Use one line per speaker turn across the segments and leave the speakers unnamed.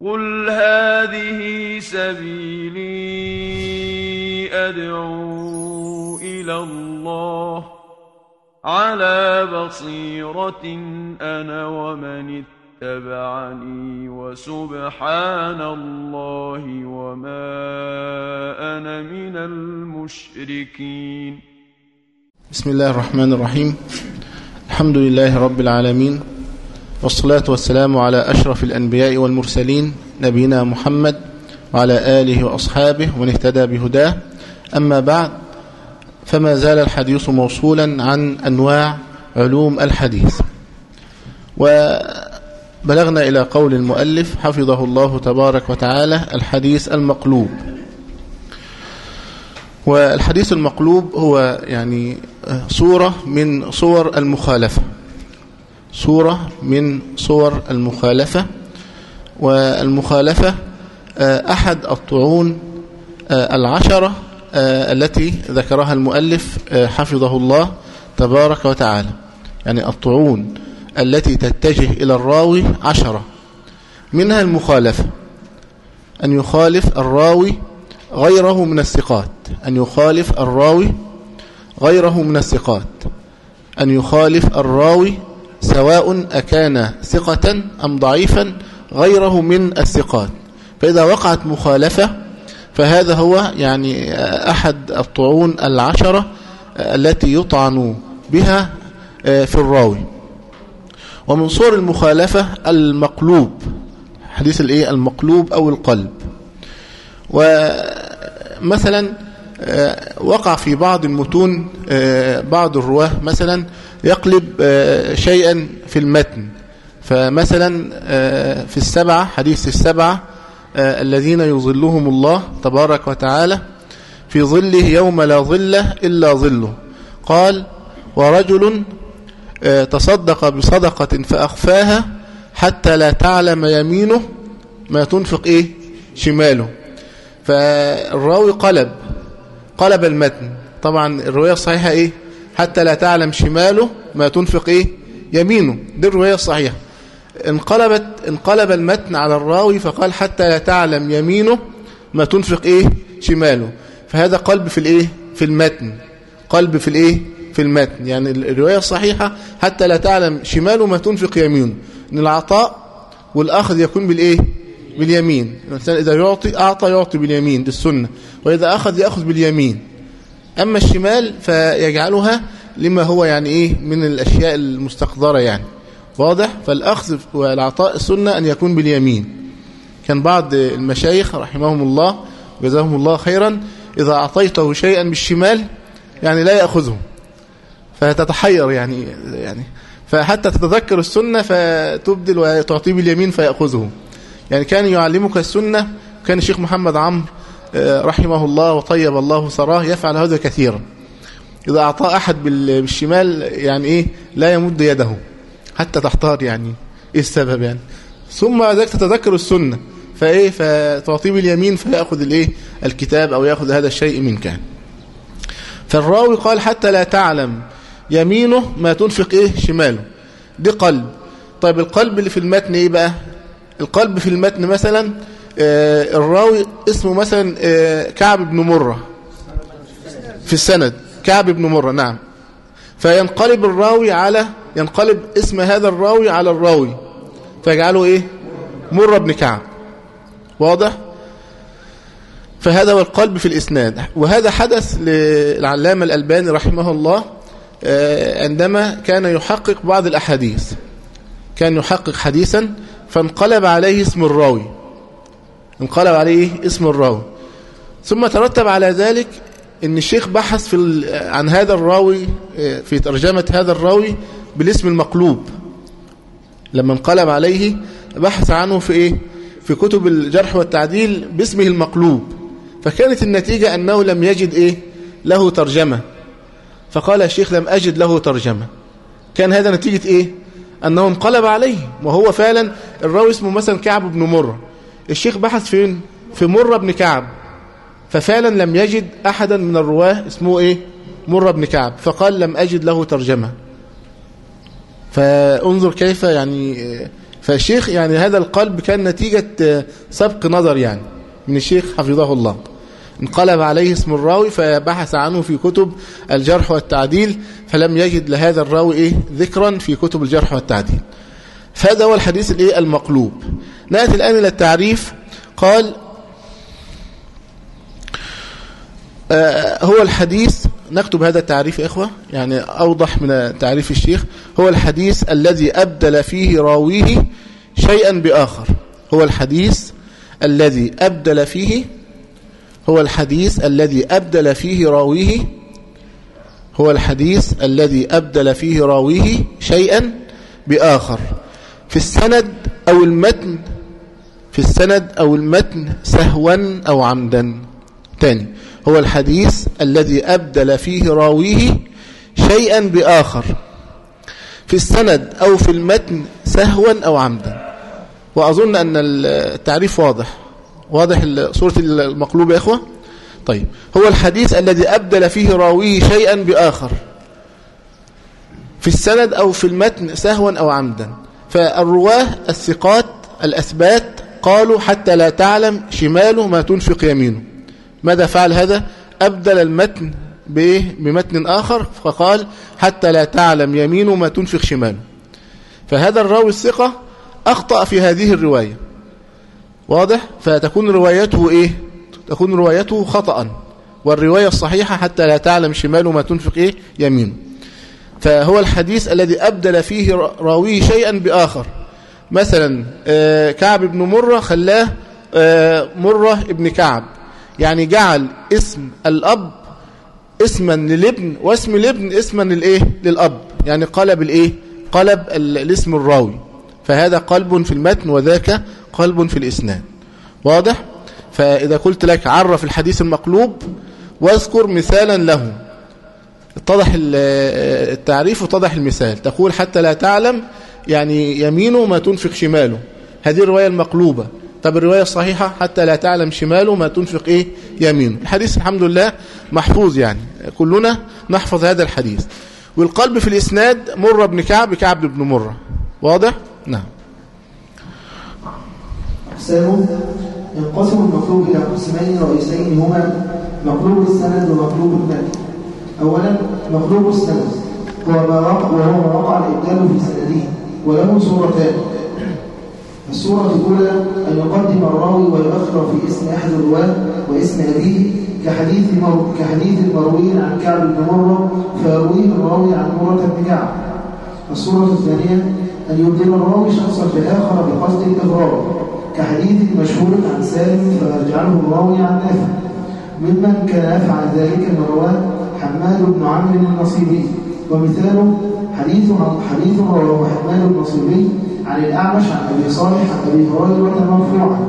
قل هذه سبيلي أدعو إلى الله على بصيرة أنا ومن اتبعني وسبحان الله وما أنا من المشركين
بسم الله الرحمن الرحيم الحمد لله رب العالمين والصلاة والسلام على أشرف الأنبياء والمرسلين نبينا محمد وعلى آله وأصحابه ومن اهتدى بهداه. أما بعد فما زال الحديث موصولا عن أنواع علوم الحديث. وبلغنا إلى قول المؤلف حفظه الله تبارك وتعالى الحديث المقلوب. والحديث المقلوب هو يعني صورة من صور المخالفة. صورة من صور المخالفة. والمخالفة أحد الطعون العشرة التي ذكرها المؤلف حفظه الله تبارك وتعالى. يعني الطعون التي تتجه إلى الراوي عشرة. منها المخالفة أن يخالف الراوي غيره من الثقات. أن يخالف الراوي غيره من الثقات. أن يخالف الراوي سواء أكان ثقة أم ضعيفا غيره من الثقات. فإذا وقعت مخالفة فهذا هو يعني أحد الطعون العشرة التي يطعن بها في الراوي. ومن صور المخالفة المقلوب حديث الإيه؟ المقلوب أو القلب. ومثلا وقع في بعض المتون بعض الرواة مثلا يقلب شيئا في المتن. فمثلا في السبعة حديث السبعة الذين يظلهم الله تبارك وتعالى في ظله يوم لا ظل إلا ظله. قال ورجل تصدق بصدقة فأخفاها حتى لا تعلم يمينه ما تنفق إيه؟ شماله. فالراوي قلب قلب المتن. طبعا الرواية الصحيحة إيه؟ حتى لا تعلم شماله ما تنفق إيه؟ يمينه. دي الرواية الصحيحة. انقلبت انقلب المتن على الراوي فقال حتى لا تعلم يمينه ما تنفق إيه؟ شماله. فهذا قلب في الإيه؟ في المتن. قلب في الإيه؟ في المتن. يعني الرواية الصحيحة حتى لا تعلم شماله ما تنفق يمينه. إن العطاء والأخذ يكون بالإيه؟ باليمين. الإنسان إذا يعطي أعطى يعطي باليمين دي السنة وإذا أخذ يأخذ باليمين. أما الشمال فيجعلها لما هو يعني إيه من الأشياء المستقدرة يعني. واضح؟ فالأخذ والعطاء السنة أن يكون باليمين. كان بعض المشايخ رحمهم الله وجزاهم الله خيرا إذا أعطيته شيئا بالشمال يعني لا يأخذه. فتتحير يعني يعني فحتى تتذكر السنة فتبدل وتعطيه باليمين فيأخذه. يعني كان يعلمك السنة كان الشيخ محمد عمرو رحمه الله وطيب الله ثراه يفعل هذا كثيرا. إذا أعطى أحد بالشمال يعني إيه لا يمد يده حتى تحتار يعني إيه السبب يعني. ثم ذلك تتذكر السنة فإيه فتعطيه باليمين فيأخذ الإيه الكتاب أو يأخذ هذا الشيء منك يعني. فالراوي قال حتى لا تعلم يمينه ما تنفق إيه شماله. دي قلب. طيب القلب اللي في المتن إيه بقى؟ القلب في المتن مثلا الراوي اسمه مثلا آه كعب بن مرة. في السند. كعب بن مرة نعم. فينقلب الراوي على ينقلب اسم هذا الراوي على الراوي. فيجعله إيه؟ مرة بن كعب. واضح؟ فهذا هو القلب في الإسناد. وهذا حدث للعلامة الألباني رحمه الله آه عندما كان يحقق بعض الأحاديث. كان يحقق حديثا فانقلب عليه اسم الراوي. انقلب عليه اسم الراوي. ثم ترتب على ذلك إن الشيخ بحث في عن هذا الراوي في ترجمة هذا الراوي بالاسم المقلوب. لما انقلب عليه بحث عنه في إيه؟ في كتب الجرح والتعديل باسمه المقلوب. فكانت النتيجة أنه لم يجد إيه؟ له ترجمة. فقال الشيخ لم أجد له ترجمة. كان هذا نتيجة إيه؟ أنه انقلب عليه. وهو فعلا الراوي اسمه مثلا كعب بن مرة. الشيخ بحث فين؟ في مرة بن كعب. ففعلا لم يجد احدا من الرواة اسمه إيه؟ مرة بن كعب. فقال لم أجد له ترجمة. فانظر كيف يعني فالشيخ يعني هذا القلب كان نتيجة سبق نظر يعني من الشيخ حفظه الله. انقلب عليه اسم الراوي فبحث عنه في كتب الجرح والتعديل فلم يجد لهذا الراوي إيه؟ ذكرا في كتب الجرح والتعديل. فهذا هو الحديث الإيه المقلوب. نأتي الآن إلى التعريف. قال آه هو الحديث نكتب هذا التعريف يا إخوة يعني أوضح من تعريف الشيخ. هو الحديث الذي أبدل فيه راويه شيئا بآخر. هو الحديث الذي أبدل فيه هو الحديث الذي أبدل فيه راويه هو الحديث الذي أبدل فيه راويه شيئا بآخر. في السند أو المتن في السند أو المتن سهوا أو عمدا. تاني هو الحديث الذي أبدل فيه راويه شيئا بآخر. في السند أو في المتن سهوا أو عمدا. وأظن أن التعريف واضح. واضح صورة المقلوب يا إخوة؟ طيب هو الحديث الذي أبدل فيه راويه شيئا بآخر. في السند أو في المتن سهوا أو عمدا. فالرواة الثقات الأثبات قالوا حتى لا تعلم شماله ما تنفق يمينه. ماذا فعل هذا؟ أبدل المتن؟ بمتن آخر فقال حتى لا تعلم يمينه ما تنفق شماله. فهذا الراوي الثقة أخطأ في هذه الرواية. واضح؟ فتكون روايته إيه؟ تكون روايته خطأ. والرواية الصحيحة حتى لا تعلم شماله ما تنفق إيه؟ يمينه. فهو الحديث الذي أبدل فيه راويه شيئا بآخر. مثلا كعب بن مرة خلاه مرة ابن كعب. يعني جعل اسم الأب اسما للابن واسم الابن اسما للإيه؟ للأب. يعني قلب الإيه؟ قلب الاسم الراوي. فهذا قلب في المتن وذاك قلب في الإسناد. واضح؟ فإذا قلت لك عرف الحديث المقلوب واذكر مثالا له. اتضح التعريف واتضح المثال. تقول حتى لا تعلم يعني يمينه ما تنفق شماله. هذه الرواية المقلوبة. طب الرواية الصحيحة؟ حتى لا تعلم شماله ما تنفق إيه؟ يمينه. الحديث الحمد لله محفوظ يعني. كلنا نحفظ هذا الحديث. والقلب في الإسناد مر بن كعب كعب بن مرة. واضح؟ نعم.
أقسامه ينقسم المقلوب إلى قسمين رئيسين هما مقلوب السند ومقلوب المتن. أولا مقلوب السند هو ما وقع وهو ما وقع الإبدال في سنده وله صورتان. الصورة الأولى أن يقدم الراوي ويؤخر في اسم أحد الرواة واسم أبيه كحديث مر... كحديث المروي عن كعب بن مرة فيرويه الراوي عن مرة بن كعب. الصورة الثانية أن يبدل الراوي شخصا بآخر بقصد الإغرار كحديث مشهور عن سالم فيجعله الراوي عن نافع. ممن كان يفعل ذلك من رواه حماد بن عمرو النصيبي. ومثاله حديث حديث رواه حماد النصيبي عن الأعمش عن أبي صالح عن أبي هريرة مرفوعا.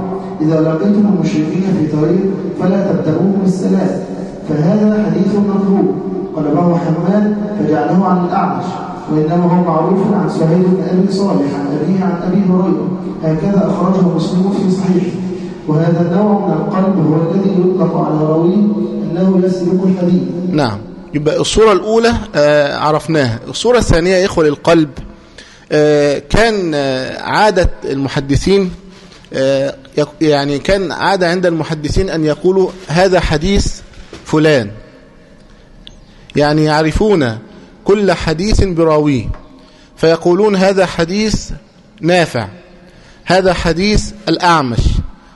إذا لقيتم المشركين في طريق فلا تبتغوهم بالسلام فهذا حديث مطلوب قلبه حماد فجعله عن الأعمش. وإنما هو معروف عن سهيل بن أبي صالح عن أبيه عن أبي هريرة. هكذا أخرجه مسلم في صحيحه. وهذا النوع من القلب هو الذي يطلق على راويه أنه يسلك الحديث
نعم. يبقى الصورة الأولى آه عرفناها. الصورة الثانية يا إخوة للقلب آه كان آه عادة المحدثين يعني كان عادة عند المحدثين أن يقولوا هذا حديث فلان. يعني يعرفون كل حديث براويه فيقولون هذا حديث نافع هذا حديث الأعمش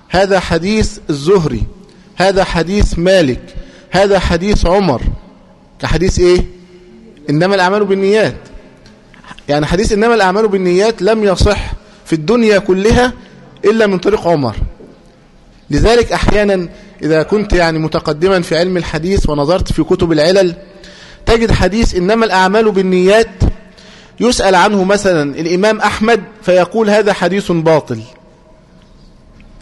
هذا حديث الزهري هذا حديث مالك هذا حديث عمر. كحديث إيه؟ إنما الأعمال بالنيات. يعني حديث إنما الأعمال بالنيات لم يصح في الدنيا كلها إلا من طريق عمر. لذلك أحيانا إذا كنت يعني متقدما في علم الحديث ونظرت في كتب العلل تجد حديث إنما الأعمال بالنيات يسأل عنه مثلا الإمام أحمد فيقول هذا حديث باطل.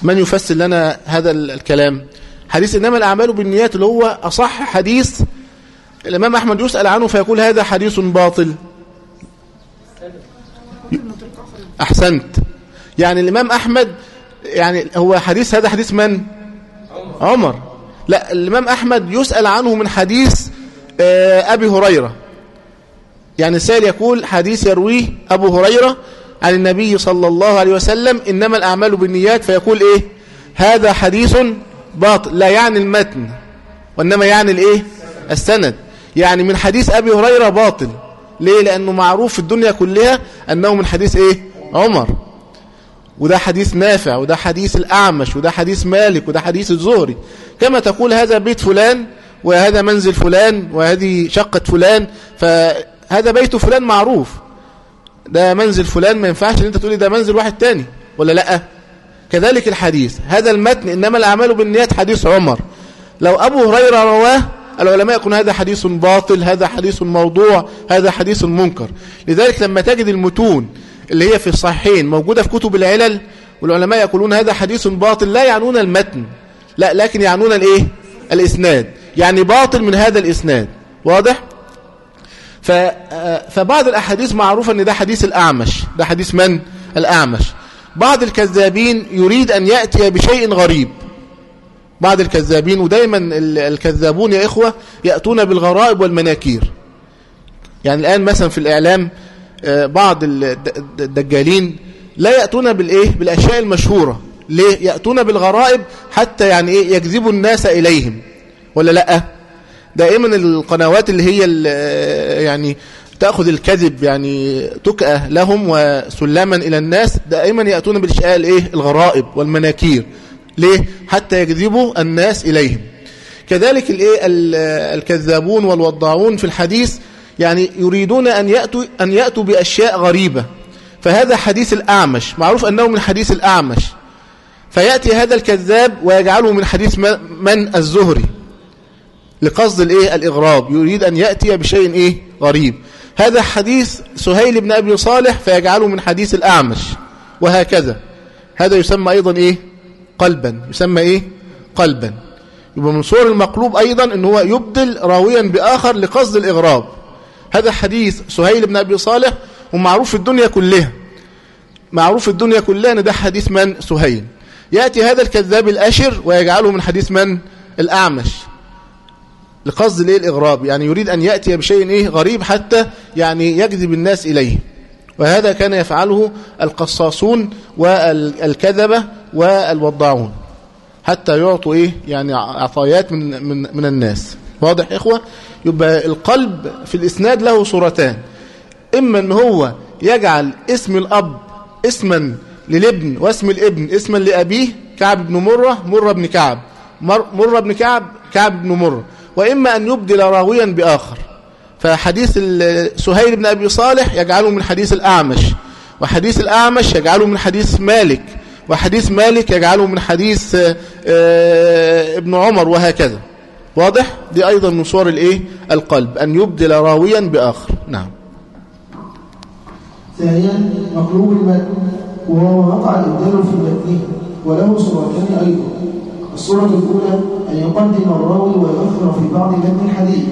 من يفسر لنا هذا الكلام؟ حديث إنما الأعمال بالنيات اللي هو أصح حديث الإمام أحمد يسأل عنه فيقول هذا حديث باطل. أحسنت. يعني الإمام أحمد يعني هو حديث هذا حديث من؟ عمر. لا الإمام أحمد يسأل عنه من حديث أبي هريرة. يعني سائل يقول حديث يرويه أبو هريرة عن النبي صلى الله عليه وسلم إنما الأعمال بالنيات فيقول إيه؟ هذا حديث باطل لا يعني المتن وإنما يعني الإيه؟ السند. يعني من حديث أبي هريرة باطل. ليه؟ لأنه معروف في الدنيا كلها أنه من حديث إيه؟ عمر. وده حديث نافع وده حديث الأعمش وده حديث مالك وده حديث الزهري. كما تقول هذا بيت فلان وهذا منزل فلان وهذه شقة فلان فهذا بيت فلان معروف. ده منزل فلان ما ينفعش إن أنت تقولي ده منزل واحد تاني ولا لأ؟ كذلك الحديث. هذا المتن إنما الأعمال بالنيات حديث عمر. لو أبو هريرة رواه العلماء يقولون هذا حديث باطل هذا حديث موضوع هذا حديث منكر. لذلك لما تجد المتون اللي هي في الصحيحين موجودة في كتب العلل والعلماء يقولون هذا حديث باطل لا يعنون المتن. لا لكن يعنون الإيه؟ الإسناد. يعني باطل من هذا الإسناد. واضح؟ ف فبعض الأحاديث معروفة إن ده حديث الأعمش. ده حديث من؟ الأعمش. بعض الكذابين يريد أن يأتي بشيء غريب. بعض الكذابين ودايما الكذابون يا إخوة يأتون بالغرائب والمناكير. يعني الآن مثلا في الإعلام بعض الدجالين لا يأتون بالإيه؟ بالأشياء المشهورة. ليه؟ يأتون بالغرائب حتى يعني إيه؟ يجذبوا الناس إليهم. ولا لأ؟ دائما القنوات اللي هي يعني تأخذ الكذب يعني تكأة لهم وسلما إلى الناس دائما يأتون بالأشياء الإيه الغرائب والمناكير. ليه؟ حتى يجذبوا الناس إليهم. كذلك الإيه الكذابون والوضاعون في الحديث يعني يريدون أن يأتوا, أن يأتوا بأشياء غريبة. فهذا حديث الأعمش معروف أنه من حديث الأعمش. فيأتي هذا الكذاب ويجعله من حديث من؟ الزهري. لقصد الايه الإغراب. يريد أن يأتي بشيء إيه؟ غريب. هذا حديث سهيل بن أبي صالح فيجعله من حديث الأعمش وهكذا. هذا يسمى أيضا إيه؟ قلبا. يسمى إيه؟ قلبا. يبقى من صور المقلوب أيضا أنه هو يبدل راويا بآخر لقصد الإغراب. هذا حديث سهيل بن أبي صالح ومعروف في الدنيا كلها. معروف في الدنيا كلها أن ده حديث من سهيل. يأتي هذا الكذاب الأشر ويجعله من حديث من الأعمش. لقصد الايه الإغراب؟ يعني يريد أن يأتي بشيء إيه غريب حتى يعني يجذب الناس إليه. وهذا كان يفعله القصاصون والكذبة والوضاعون حتى يعطوا إيه يعني عطايات من, من, من الناس. واضح إخوة؟ يبقى القلب في الإسناد له صورتان. إما أن هو يجعل اسم الأب اسما للابن واسم الابن اسما لأبيه كعب بن مرة مرة بن كعب. مرة بن كعب كعب بن مرة. وإما أن يبدل راويا بآخر. فحديث سهيل بن أبي صالح يجعله من حديث الأعمش وحديث الأعمش يجعله من حديث مالك وحديث مالك يجعله من حديث ابن عمر وهكذا. واضح؟ دي أيضا من صور الإيه؟ القلب أن يبدل راويا بآخر. نعم.
ثانيا مقلوب المتن وهو وقع الإبدال في متنه وله صورتان أيضا. الصورة الأولى أن يقدم الراوي ويؤخر في بعض متن الحديث.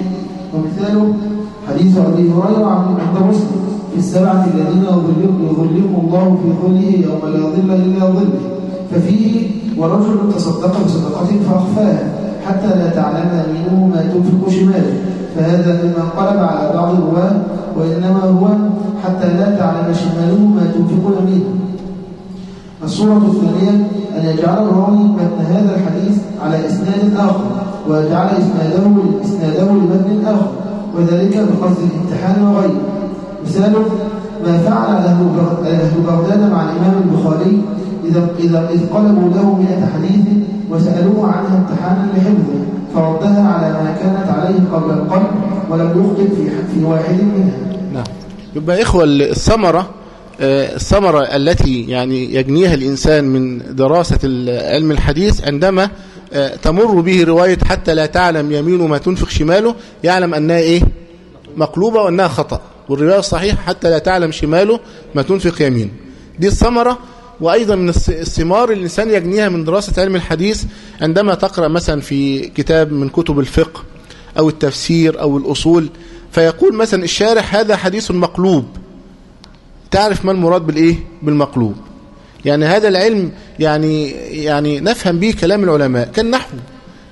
ومثاله حديث أبي هريرة عند مسلم في السبعة الذين يظلهم الله في ظله يوم لا ظل إلا ظله. ففيه ورجل تصدق بصدقة فأخفاها حتى لا تعلم يمينه ما تنفق شماله. فهذا مما انقلب على بعض الرواة وإنما هو حتى لا تعلم شماله ما تنفق يمينه الصورة الثانية أن يجعل الراوي متن هذا الحديث على إسناد آخر ويجعل إسناده إسناده لمتن آخر وذلك بقصد الامتحان وغيره مثاله ما فعل أهل بغداد مع الإمام البخاري إذا إذا إذ قلبوا له مئة حديث وسألوه عنها امتحانا لحفظه فردها على ما كانت عليه قبل القلب ولم يخطئ في في واحد منها.
نعم. يبقى إخوة الثمرة الثمرة التي يعني يجنيها الإنسان من دراسة علم الحديث عندما تمر به رواية حتى لا تعلم يمينه ما تنفق شماله يعلم أنها إيه؟ مقلوبة وأنها خطأ والرواية الصحيحة حتى لا تعلم شماله ما تنفق يمينه دي الثمرة وأيضا من الثمار اللي الإنسان يجنيها من دراسة علم الحديث عندما تقرأ مثلا في كتاب من كتب الفقه أو التفسير أو الأصول فيقول مثلا الشارح هذا حديث مقلوب. تعرف ما المراد بالإيه؟ بالمقلوب. يعني هذا العلم يعني يعني نفهم به كلام العلماء كالنحو.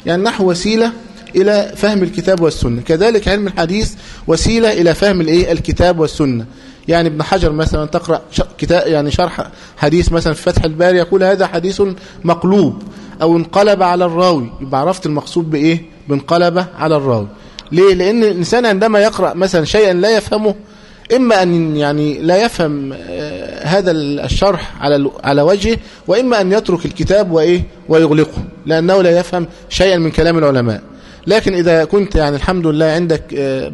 يعني النحو وسيلة إلى فهم الكتاب والسنة. كذلك علم الحديث وسيلة إلى فهم الإيه؟ الكتاب والسنة. يعني ابن حجر مثلا تقرأ كتاب يعني شرح حديث مثلا في فتح الباري يقول هذا حديث مقلوب. أو انقلب على الراوي. يبقى عرفت المقصود بإيه؟ بانقلب على الراوي. ليه؟ لأن الإنسان عندما يقرأ مثلا شيئا لا يفهمه إما أن يعني لا يفهم هذا الشرح على على وجهه وإما أن يترك الكتاب وإيه ويغلقه لأنه لا يفهم شيئا من كلام العلماء. لكن إذا كنت يعني الحمد لله عندك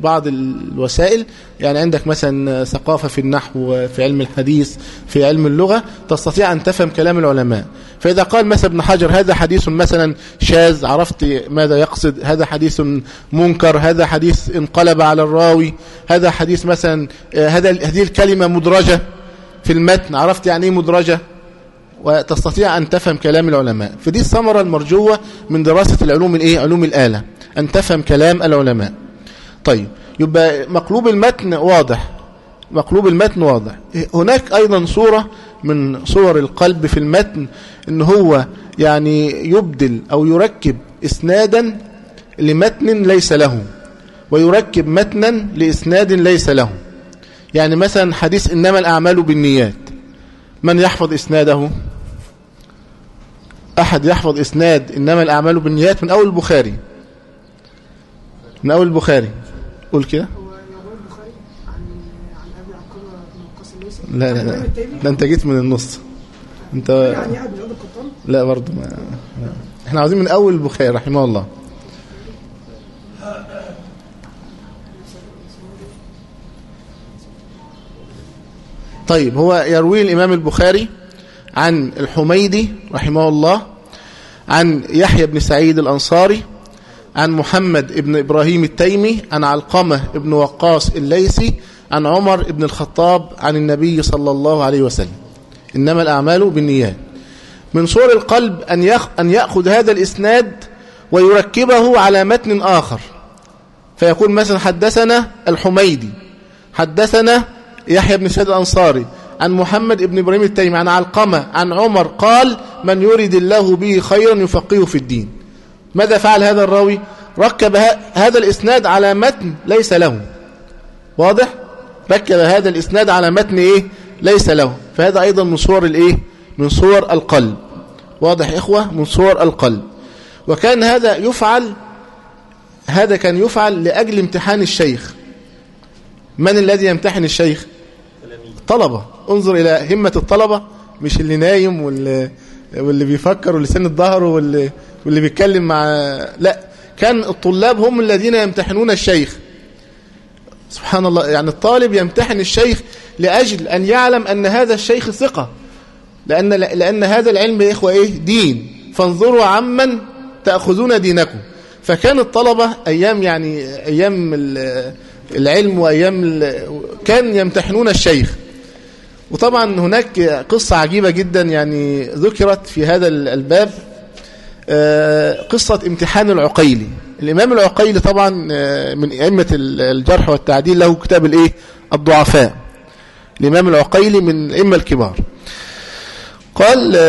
بعض الوسائل يعني عندك مثلا ثقافة في النحو في علم الحديث في علم اللغة تستطيع أن تفهم كلام العلماء. فإذا قال مثلا ابن حجر هذا حديث مثلا شاذ عرفت ماذا يقصد؟ هذا حديث منكر هذا حديث انقلب على الراوي هذا حديث مثلا هذا هذه الكلمة مدرجة في المتن عرفت يعني إيه مدرجة؟ وتستطيع أن تفهم كلام العلماء. فدي الثمرة المرجوة من دراسة العلوم الإيه؟ علوم الآلة. أن تفهم كلام العلماء. طيب يبقى مقلوب المتن واضح. مقلوب المتن واضح. هناك أيضا صورة من صور القلب في المتن إن هو يعني يبدل أو يركب إسنادا لمتن ليس له ويركب متنا لإسناد ليس له. يعني مثلا حديث إنما الأعمال بالنيات. من يحفظ إسناده؟ أحد يحفظ إسناد إنما الأعمال بالنيات من أول البخاري. من أول البخاري. قول كده. لا لا لا. ده أنت جيت من النص. أنت لا برضه ما إحنا عاوزين من أول البخاري رحمه الله. طيب هو يروي الإمام البخاري عن الحميدي رحمه الله عن يحيى بن سعيد الأنصاري عن محمد بن إبراهيم التيمي عن علقمة بن وقاص الليثي عن عمر بن الخطاب عن النبي صلى الله عليه وسلم. إنما الأعمال بالنيات. من صور القلب أن أن يأخذ هذا الإسناد ويركبه على متن آخر. فيقول مثلا حدثنا الحميدي حدثنا يحيى بن سيد الأنصاري عن محمد بن إبراهيم التيمي عن علقمة عن عمر قال من يريد الله به خيرا يفقهه في الدين. ماذا فعل هذا الراوي؟ ركب هذا الإسناد على متن ليس له. واضح؟ ركب هذا الإسناد على متن إيه؟ ليس له. فهذا أيضا من صور الإيه؟ من صور القلب. واضح إخوة؟ من صور القلب. وكان هذا يفعل هذا كان يفعل لأجل امتحان الشيخ. من الذي يمتحن الشيخ؟ طلبة. انظر إلى همة الطلبة مش اللي نايم واللي, واللي بيفكر واللي سند ظهره واللي, واللي بيتكلم مع لا. كان الطلاب هم الذين يمتحنون الشيخ. سبحان الله يعني الطالب يمتحن الشيخ لأجل أن يعلم أن هذا الشيخ ثقة. لأن, لأن هذا العلم يا إخوة إيه؟ دين. فانظروا عمن تأخذون دينكم. فكان الطلبة أيام يعني أيام العلم وأيام كان يمتحنون الشيخ. وطبعا هناك قصة عجيبة جدا يعني ذكرت في هذا الباب. قصة امتحان العقيلي. الإمام العقيلي طبعا من أئمة الجرح والتعديل له كتاب الإيه؟ الضعفاء. الإمام العقيلي من الأئمة الكبار. قال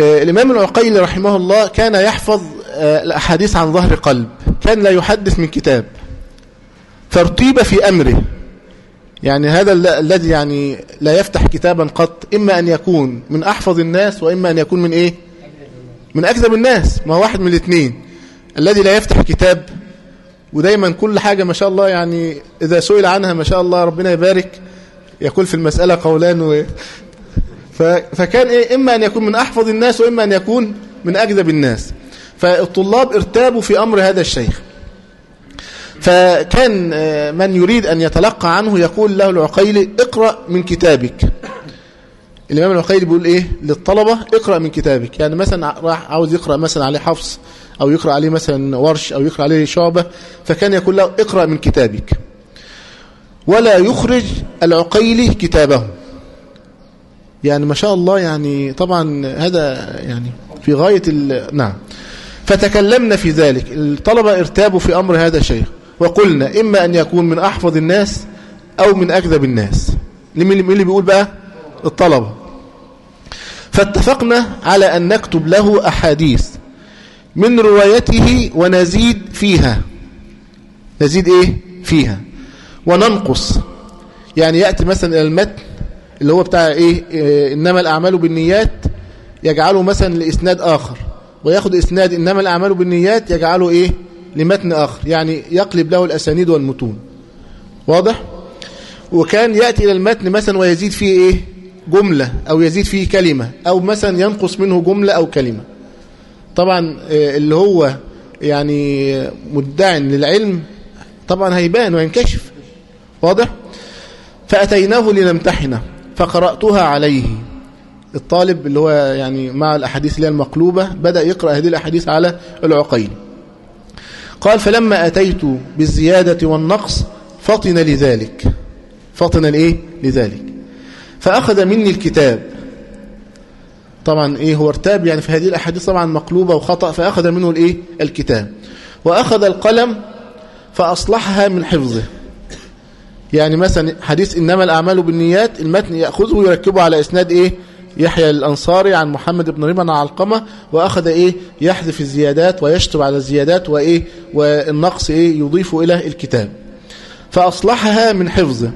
الإمام العقيلي رحمه الله كان يحفظ الأحاديث عن ظهر قلب. كان لا يحدث من كتاب. فارتيب في أمره. يعني هذا الذي يعني لا يفتح كتابا قط إما أن يكون من أحفظ الناس وإما أن يكون من إيه؟ من أكذب الناس ما هو واحد من الاثنين. الذي لا يفتح كتاب ودايما كل حاجة ما شاء الله يعني إذا سئل عنها ما شاء الله ربنا يبارك يقول في المسألة قولان و... فكان إيه إما أن يكون من أحفظ الناس وإما أن يكون من أكذب الناس. فالطلاب ارتابوا في أمر هذا الشيخ. فكان من يريد أن يتلقى عنه يقول له العقيلي اقرأ من كتابك. الإمام العقيلي بيقول إيه؟ للطلبة اقرأ من كتابك. يعني مثلا راح عاوز يقرأ مثلا عليه حفص أو يقرأ عليه مثلا ورش أو يقرأ عليه شعبة فكان يقول له اقرأ من كتابك. ولا يخرج العقيلي كتابه يعني ما شاء الله يعني طبعا هذا يعني في غاية نعم. فتكلمنا في ذلك. الطلبة ارتابوا في أمر هذا الشيخ. وقلنا إما أن يكون من أحفظ الناس أو من أكذب الناس. مين اللي بيقول بقى؟ الطلبة فاتفقنا على أن نكتب له أحاديث من روايته ونزيد فيها. نزيد إيه؟ فيها. وننقص. يعني يأتي مثلا إلى المتن اللي هو بتاع إيه, إيه إنما الأعمال بالنيات يجعله مثلا لإسناد آخر. وياخد إسناد إنما الأعمال بالنيات يجعله إيه؟ لمتن آخر. يعني يقلب له الأسانيد والمتون. واضح؟ وكان يأتي إلى المتن مثلا ويزيد فيه إيه؟ جملة أو يزيد فيه كلمة أو مثلا ينقص منه جملة أو كلمة. طبعا اللي هو يعني مدعي للعلم طبعا هيبان وينكشف واضح؟ فأتيناه لنمتحنه فقرأتها عليه. الطالب اللي هو يعني مع الأحاديث اللي هي المقلوبة بدأ يقرأ هذه الأحاديث على العقيل. قال فلما أتيت بالزيادة والنقص فطن لذلك. فطن لإيه؟ لذلك. فأخذ مني الكتاب. طبعا إيه هو ارتاب يعني في هذه الأحاديث طبعا مقلوبة وخطأ فأخذ منه الإيه؟ الكتاب. وأخذ القلم فأصلحها من حفظه. يعني مثلا حديث إنما الأعمال بالنيات المتن يأخذه ويركبه على إسناد إيه؟ يحيى الأنصاري عن محمد بن ريمان عن علقمة وأخذ إيه؟ يحذف الزيادات ويشتب على الزيادات وإيه؟ والنقص إيه؟ يضيف إلى الكتاب. فأصلحها من حفظه.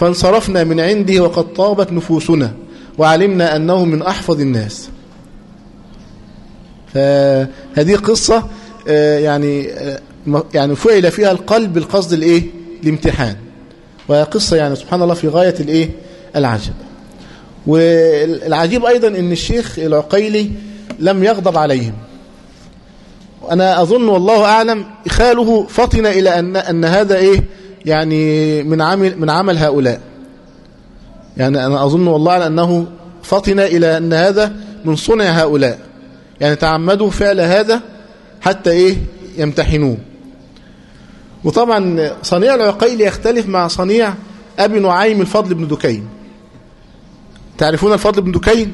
فانصرفنا من عنده وقد طابت نفوسنا وعلمنا أنه من أحفظ الناس. فهذه قصة يعني يعني فعل فيها القلب بالقصد الإيه؟ الامتحان. وهي قصة يعني سبحان الله في غاية الإيه؟ العجب. والعجيب أيضا أن الشيخ العقيلي لم يغضب عليهم. أنا أظن والله أعلم خاله فطن إلى أن, أن هذا إيه؟ يعني من عمل, من عمل هؤلاء. يعني أنا أظن والله أنه فطن إلى أن هذا من صنع هؤلاء. يعني تعمدوا فعل هذا حتى إيه؟ يمتحنوه. وطبعا صنيع العقيل يختلف مع صنيع أبي نعيم الفضل بن دكين. تعرفون الفضل بن دكين؟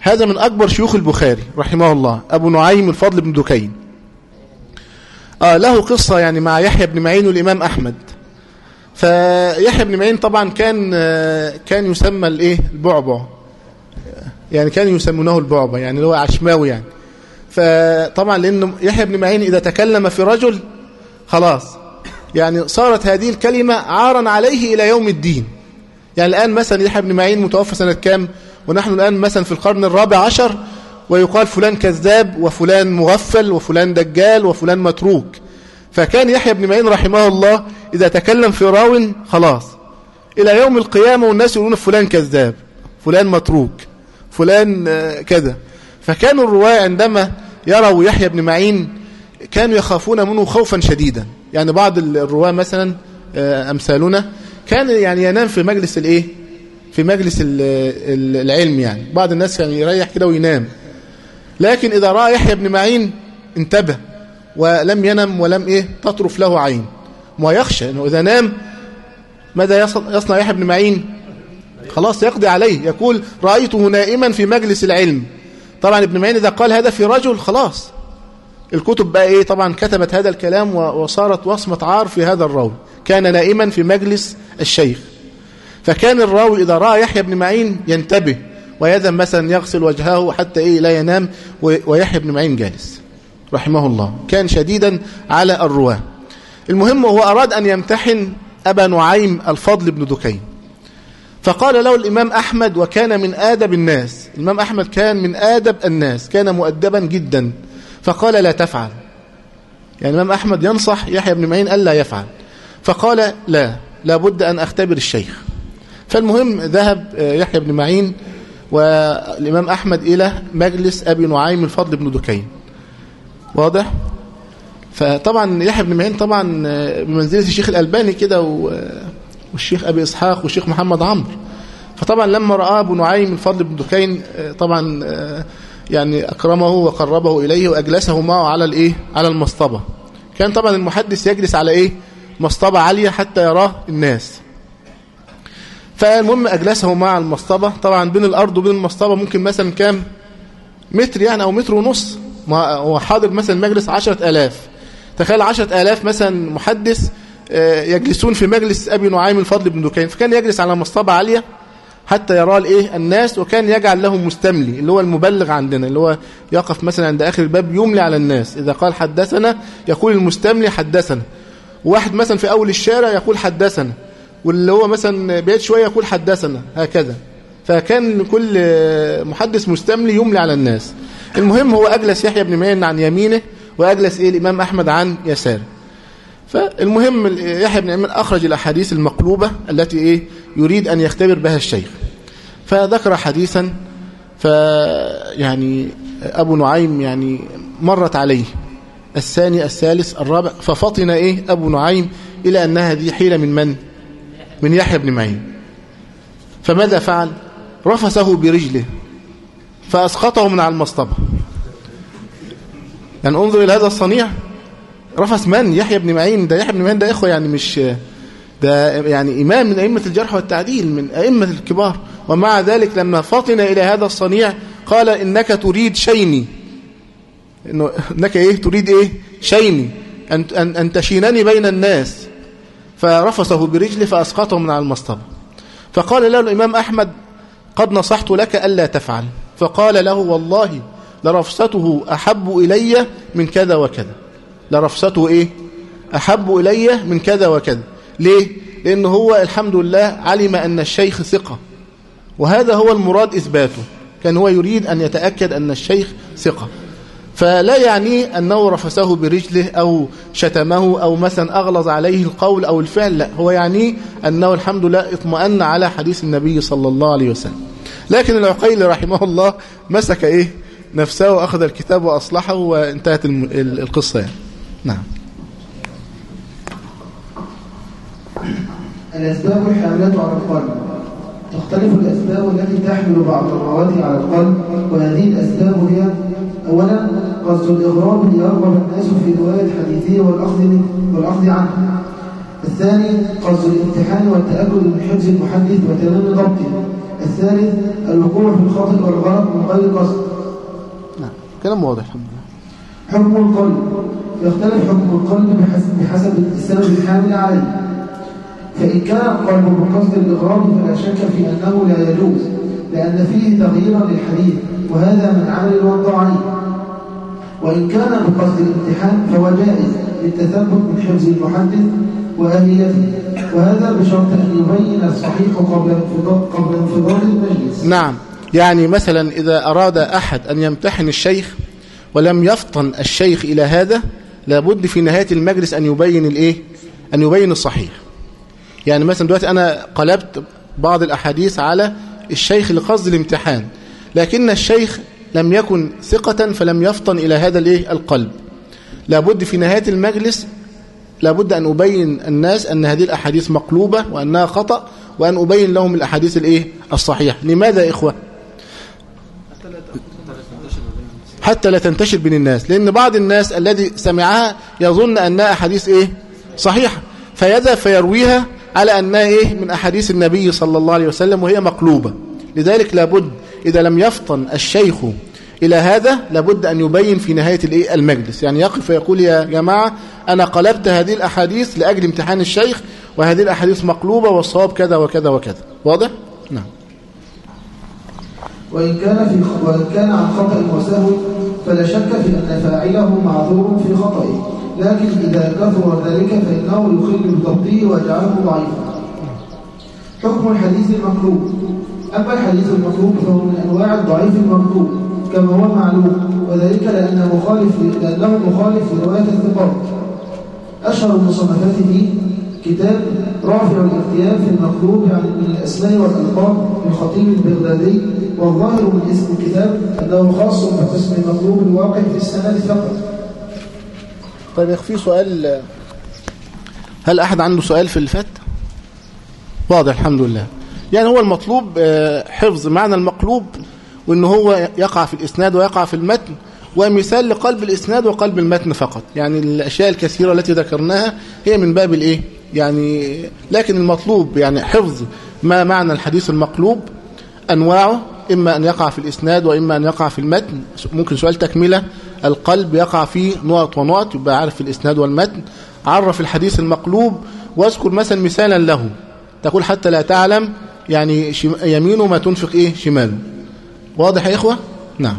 هذا من أكبر شيوخ البخاري رحمه الله أبو نعيم الفضل بن دكين. آه له قصة يعني مع يحيى بن معين والإمام أحمد. فيحيى بن معين طبعا كان آه كان يسمى الإيه؟ البعبع. يعني كانوا يسمونه البعبع يعني اللي هو عشماوي يعني. فطبعا لأن يحيى بن معين إذا تكلم في رجل خلاص. يعني صارت هذه الكلمة عارا عليه إلى يوم الدين. يعني الآن مثلا يحيى بن معين متوفى سنة كام؟ ونحن الآن مثلا في القرن الرابع عشر ويقال فلان كذاب وفلان مغفل وفلان دجال وفلان متروك. فكان يحيى بن معين رحمه الله إذا تكلم في راو خلاص. إلى يوم القيامة والناس يقولون فلان كذاب فلان متروك فلان كذا. فكانوا الرواة عندما يروا يحيى بن معين كانوا يخافون منه خوفا شديدا. يعني بعض الرواة مثلا أمثالنا كان يعني ينام في مجلس الايه في مجلس العلم يعني. بعض الناس كان يريح كده وينام. لكن إذا رأى يحيى بن معين انتبه. ولم ينم ولم إيه؟ تطرف له عين. ويخشى أنه إذا نام ماذا يصنع يحيى بن معين؟ خلاص يقضي عليه يقول رأيته نائما في مجلس العلم. طبعا ابن معين إذا قال هذا في رجل خلاص. الكتب بقى إيه؟ طبعا كتبت هذا الكلام وصارت وصمة عار في هذا الراوي. كان نائما في مجلس الشيخ. فكان الراوي إذا رأى يحيى بن معين ينتبه ويذهب مثلا يغسل وجهه حتى إيه؟ لا ينام ويحيى بن معين جالس. رحمه الله كان شديدا على الرواة. المهم هو أراد أن يمتحن أبا نعيم الفضل بن دكين. فقال له الإمام أحمد وكان من آدب الناس. الإمام أحمد كان من آدب الناس كان مؤدبا جدا. فقال لا تفعل. يعني الإمام أحمد ينصح يحيى بن معين ألا يفعل. فقال لا لابد أن أختبر الشيخ. فالمهم ذهب يحيى بن معين والإمام أحمد إلى مجلس أبي نعيم الفضل بن دكين. واضح؟ فطبعا يحيى بن معين طبعا بمنزلة الشيخ الألباني كده والشيخ أبي إسحاق والشيخ محمد عمرو. فطبعا لما رأى أبو نعيم الفضل بن دكين طبعا يعني أكرمه وقربه إليه وأجلسه معه على الإيه؟ على المصطبة. كان طبعا المحدث يجلس على إيه؟ مصطبة عالية حتى يراه الناس. فالمهم أجلسه مع المصطبة. طبعا بين الأرض وبين المصطبة ممكن مثلا كام؟ متر يعني أو متر ونص. هو حاضر مثلا مجلس عشرة آلاف. تخيل عشرة آلاف مثلا محدث يجلسون في مجلس أبي نعيم الفضل بن دكين. فكان يجلس على مصطبة عالية حتى يرى الإيه؟ الناس وكان يجعل له مستملي اللي هو المبلغ عندنا اللي هو يقف مثلا عند آخر الباب يملي على الناس. إذا قال حدثنا يقول المستملي حدثنا. واحد مثلا في أول الشارع يقول حدثنا واللي هو مثلا بعيد شوية يقول حدثنا هكذا. فكان كل محدث مستملي يملي على الناس. المهم هو أجلس يحيى بن معين عن يمينه وأجلس إيه الإمام أحمد عن يساره. فالمهم يحيى بن معين أخرج الأحاديث المقلوبة التي إيه يريد أن يختبر بها الشيخ. فذكر حديثا فيعني أبو نعيم يعني مرت عليه. الثاني الثالث الرابع ففطن إيه أبو نعيم إلى أنها دي حيلة من من؟ من يحيى بن معين فماذا فعل؟ رفسه برجله. فأسقطه من على المصطبة. يعني انظر إلى هذا الصنيع. رفس من؟ يحيى بن معين. ده يحيى بن معين ده إخوة يعني مش ده يعني إمام من أئمة الجرح والتعديل من أئمة الكبار. ومع ذلك لما فطن إلى هذا الصنيع قال إنك تريد شيني. إنك إيه؟ تريد إيه؟ شيني. أن, أن, أن تشينني بين الناس. فرفسه برجله فأسقطه من على المصطبة. فقال له الإمام أحمد قد نصحت لك ألا تفعل. فقال له والله لرفسته أحب إلي من كذا وكذا. لرفسته إيه؟ أحب إلي من كذا وكذا. ليه؟ لأنه هو الحمد لله علم أن الشيخ ثقة. وهذا هو المراد إثباته. كان هو يريد أن يتأكد أن الشيخ ثقة. فلا يعني أنه رفسه برجله أو شتمه أو مثلا أغلظ عليه القول أو الفعل لا. هو يعني أنه الحمد لله اطمأن على حديث النبي صلى الله عليه وسلم. لكن العقيل رحمه الله مسك إيه؟ نفسه وأخذ الكتاب وأصلحه وانتهت القصة يعني. نعم.
الأسباب الحاملة على القلب. تختلف الأسباب التي تحمل بعض المواد على القلب وهذه الأسباب هي أولا قصد الإغراب ليرغب الناس في رواية حديثه والأخذ, والأخذ عنه. الثاني قصد الامتحان والتأكد من حفظ المحدث وتمام ضبطه. الثالث الوقوع في الخطأ والغلط من غير قصد.
نعم كلام واضح الحمد لله.
حكم القلب. يختلف حكم القلب بحسب, بحسب السبب الحامل عليه. فإن كان القلب بقصد الإغراب فلا شك في أنه لا يجوز لأن فيه تغييرا للحديث وهذا من عمل الوضعين وإن كان بقصد الامتحان فهو جائز للتثبت من حفظ المحدث وهذا بشرط أن يبين الصحيح قبل انفضاض قبل انفضاض المجلس
نعم يعني مثلا إذا أراد أحد أن يمتحن الشيخ ولم يفطن الشيخ إلى هذا لابد في نهاية المجلس أن يبين الإيه؟ أن يبين الصحيح يعني مثلا دلوقتي أنا قلبت بعض الأحاديث على الشيخ لقصد الامتحان لكن الشيخ لم يكن ثقة فلم يفطن إلى هذا الإيه؟ القلب لابد في نهاية المجلس لابد أن أبين الناس أن هذه الأحاديث مقلوبة وأنها خطأ وأن أبين لهم الأحاديث الإيه؟ الصحيحة لماذا يا إخوة حتى لا تنتشر بين الناس لأن بعض الناس الذي سمعها يظن أنها أحاديث إيه؟ صحيحة فيذهب فيرويها على أنها إيه؟ من أحاديث النبي صلى الله عليه وسلم وهي مقلوبة لذلك لابد إذا لم يفطن الشيخ إلى هذا لابد أن يبين في نهاية الإيه؟ المجلس. يعني يقف ويقول يا جماعة أنا قلبت هذه الأحاديث لأجل امتحان الشيخ وهذه الأحاديث مقلوبة والصواب كذا وكذا وكذا. واضح؟ نعم.
وإن كان في وإن كان عن خطأ وسهو فلا شك في أن فاعله معذور في خطئه لكن إذا كثر ذلك فإنه يخل بضبطه ويجعله ضعيفا. حكم الحديث المقلوب. أما الحديث المقلوب فهو من أنواع الضعيف المقلوب. كما هو معلوم وذلك لأنه مخالف لأنه مخالف لرواية الثقات أشهر المصنفات فيه كتاب رافع الاختيار في المقلوب يعني من الأسماء والألقاب للخطيب البغدادي والظاهر من اسم الكتاب أنه خاص بقسم المقلوب الواقع في السند فقط.
طيب يخفي سؤال هل أحد عنده سؤال في الفت واضح الحمد لله. يعني هو المطلوب حفظ معنى المقلوب وأنه هو يقع في الإسناد ويقع في المتن. ومثال لقلب الإسناد وقلب المتن فقط. يعني الأشياء الكثيرة التي ذكرناها هي من باب الإيه؟ يعني لكن المطلوب يعني حفظ ما معنى الحديث المقلوب أنواعه إما أن يقع في الإسناد وإما أن يقع في المتن. ممكن سؤال تكملة. القلب يقع فيه نقط ونقط يبقى عارف في الإسناد والمتن. عرف الحديث المقلوب. واذكر مثلا مثالا له. تقول حتى لا تعلم يعني يمينه ما تنفق إيه؟ شماله. واضح يا إخوة؟ نعم.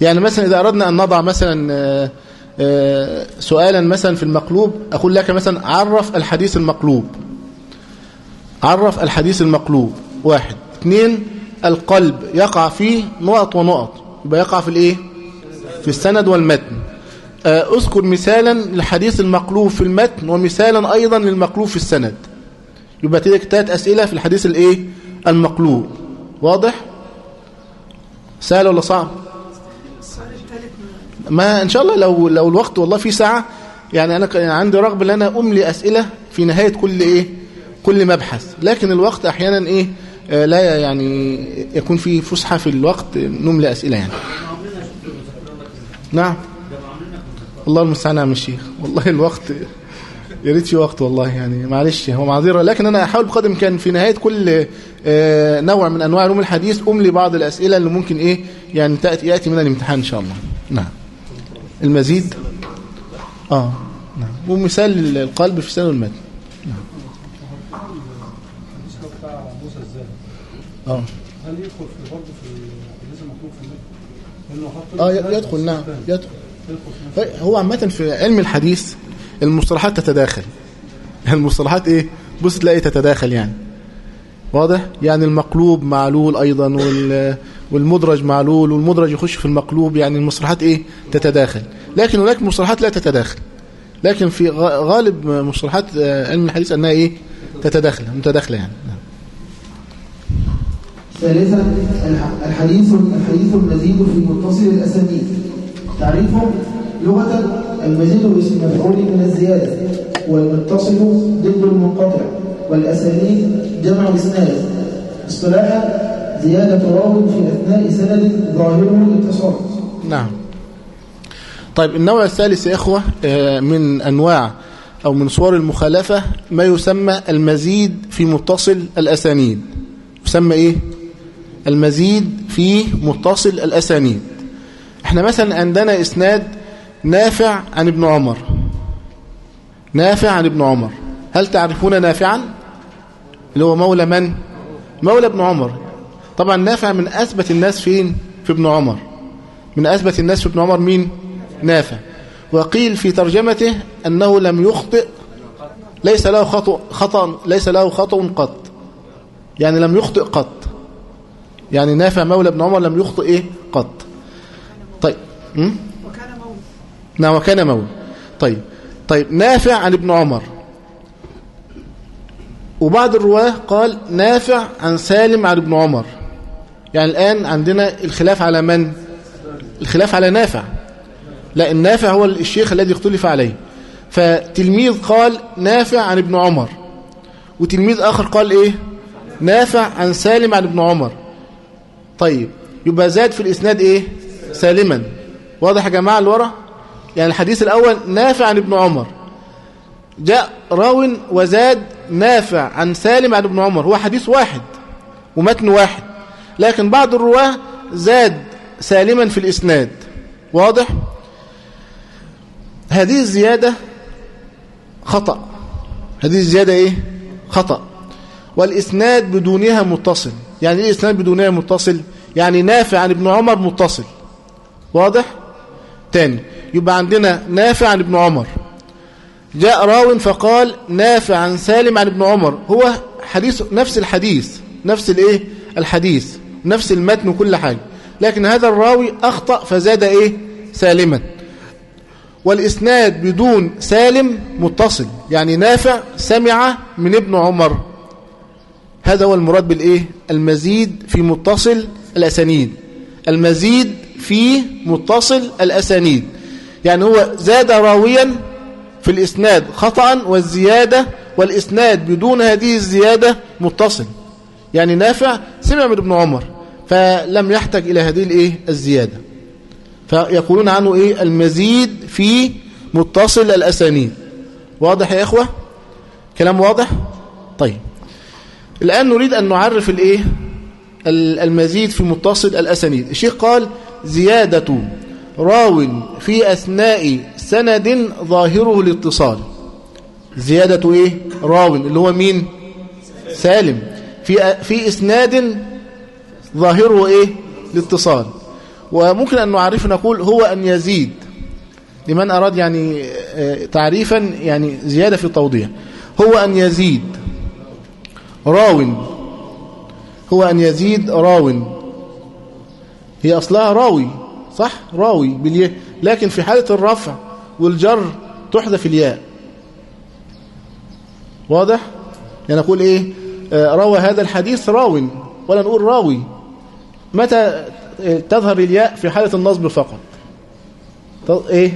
يعني مثلا إذا أردنا أن نضع مثلا آه، سؤالا مثلا في المقلوب أقول لك مثلا عرف الحديث المقلوب. عرف الحديث المقلوب. واحد. اثنين القلب يقع فيه نقط ونقط. يبقى يقع في الإيه؟ في السند والمتن. آه، أذكر مثالا للحديث المقلوب في المتن ومثالا أيضا للمقلوب في السند. يبقى تلك ثلاث أسئلة في الحديث الإيه؟ المقلوب. واضح؟ سهل ولا صعب؟ ما إن شاء الله لو لو الوقت والله في ساعة يعني أنا ك- عندي رغبة إن أنا أملي أسئلة في نهاية كل إيه؟ كل مبحث. لكن الوقت أحيانا إيه؟ آه، لا يعني يكون في فسحة في الوقت نملي أسئلة يعني. نعم. الله المستعان يا الشيخ. والله الوقت يا ريت في وقت والله يعني معلش هو معذرة. لكن أنا أحاول بقدر الإمكان في نهاية كل آه، نوع من أنواع علوم الحديث أملي بعض الأسئلة اللي ممكن إيه يعني تأتي يأتي من الامتحان إن شاء الله. نعم. المزيد؟ آه نعم. ومثال القلب في سنه المتن
الزاهد
آه.
هل يدخل في برضه في الحديث المطلوب في المتن؟
آه يدخل نعم يدخل. هو عامة في علم الحديث المصطلحات تتداخل. المصطلحات إيه؟ بص تلاقي تتداخل يعني. واضح؟ يعني المقلوب معلول أيضا وال والمدرج معلول والمدرج يخش في المقلوب يعني المصطلحات إيه؟ تتداخل. لكن هناك مصطلحات لا تتداخل. لكن في غالب مصطلحات آه، علم الحديث أنها إيه؟ تتداخل متداخلة يعني. نعم.
ثالثا الح- الحديث الحديث المزيد في متصل الأسانيد. تعريفه؟ لغة المزيد اسم مفعول من الزيادة والمتصل ضد المنقطع والأسانيد جمع إسناد اصطلاحا زيادة راو في أثناء سند ظاهره الاتصال
نعم. طيب النوع الثالث يا إخوة آه، من أنواع أو من صور المخالفة ما يسمى المزيد في متصل الأسانيد. يسمى إيه؟ المزيد في متصل الأسانيد. إحنا مثلا عندنا إسناد نافع عن ابن عمر. نافع عن ابن عمر. هل تعرفون نافعا؟ اللي هو مولى من؟ مولى ابن عمر. طبعا نافع من أثبت الناس فين؟ في ابن عمر. من أثبت الناس في ابن عمر مين؟ نافع. وقيل في ترجمته أنه لم يخطئ. ليس له خطأ, خطأ ليس له خطأ قط. يعني لم يخطئ قط. يعني نافع مولى ابن عمر لم يخطئ إيه؟ قط. طيب? نعم وكان مولى طيب طيب نافع عن ابن عمر. وبعض الرواة قال نافع عن سالم عن ابن عمر. يعني الآن عندنا الخلاف على من؟ الخلاف على نافع. لا النافع هو الشيخ الذي اختلف عليه. فتلميذ قال نافع عن ابن عمر. وتلميذ آخر قال إيه؟ نافع عن سالم عن ابن عمر. طيب يبقى زاد في الإسناد إيه؟ سالما. واضح يا جماعة اللي ورا يعني الحديث الأول نافع عن ابن عمر. جاء راو وزاد نافع عن سالم عن ابن عمر. هو حديث واحد ومتن واحد. لكن بعض الرواة زاد سالما في الإسناد. واضح؟ هذه الزيادة خطأ. هذه الزيادة إيه؟ خطأ. والإسناد بدونها متصل. يعني إيه إسناد بدونها متصل؟ يعني نافع عن ابن عمر متصل. واضح؟ تاني. يبقى عندنا نافع عن ابن عمر. جاء راو فقال نافع عن سالم عن ابن عمر. هو حديث نفس الحديث نفس الايه؟ الحديث نفس المتن وكل حاجة. لكن هذا الراوي أخطأ فزاد إيه؟ سالما. والإسناد بدون سالم متصل. يعني نافع سمع من ابن عمر. هذا هو المراد بالإيه؟ المزيد في متصل الأسانيد. المزيد في متصل الأسانيد. يعني هو زاد راويا في الإسناد خطأ والزيادة والإسناد بدون هذه الزيادة متصل. يعني نافع سمع من ابن عمر فلم يحتاج إلى هذه الإيه؟ الزيادة. فيقولون عنه إيه؟ المزيد في متصل الأسانيد. واضح يا إخوة؟ كلام واضح؟ طيب. الآن نريد أن نعرف الإيه؟ المزيد في متصل الأسانيد. الشيخ قال زيادة. راو في أثناء سند ظاهره الاتصال زيادة إيه؟ راو اللي هو مين؟ سالم. في في إسناد ظاهره إيه؟ الاتصال وممكن أن نعرف نقول هو أن يزيد. لمن أراد يعني آه، تعريفا يعني زيادة في التوضيح. هو أن يزيد. راو. هو أن يزيد راو. هي أصلها راوي. صح؟ راوي بالياء. لكن في حالة الرفع والجر تحذف الياء. واضح؟ يعني نقول إيه؟ آه، روى هذا الحديث راو. ولا نقول راوي. متى آه، تظهر الياء في حالة النصب فقط؟ إيه؟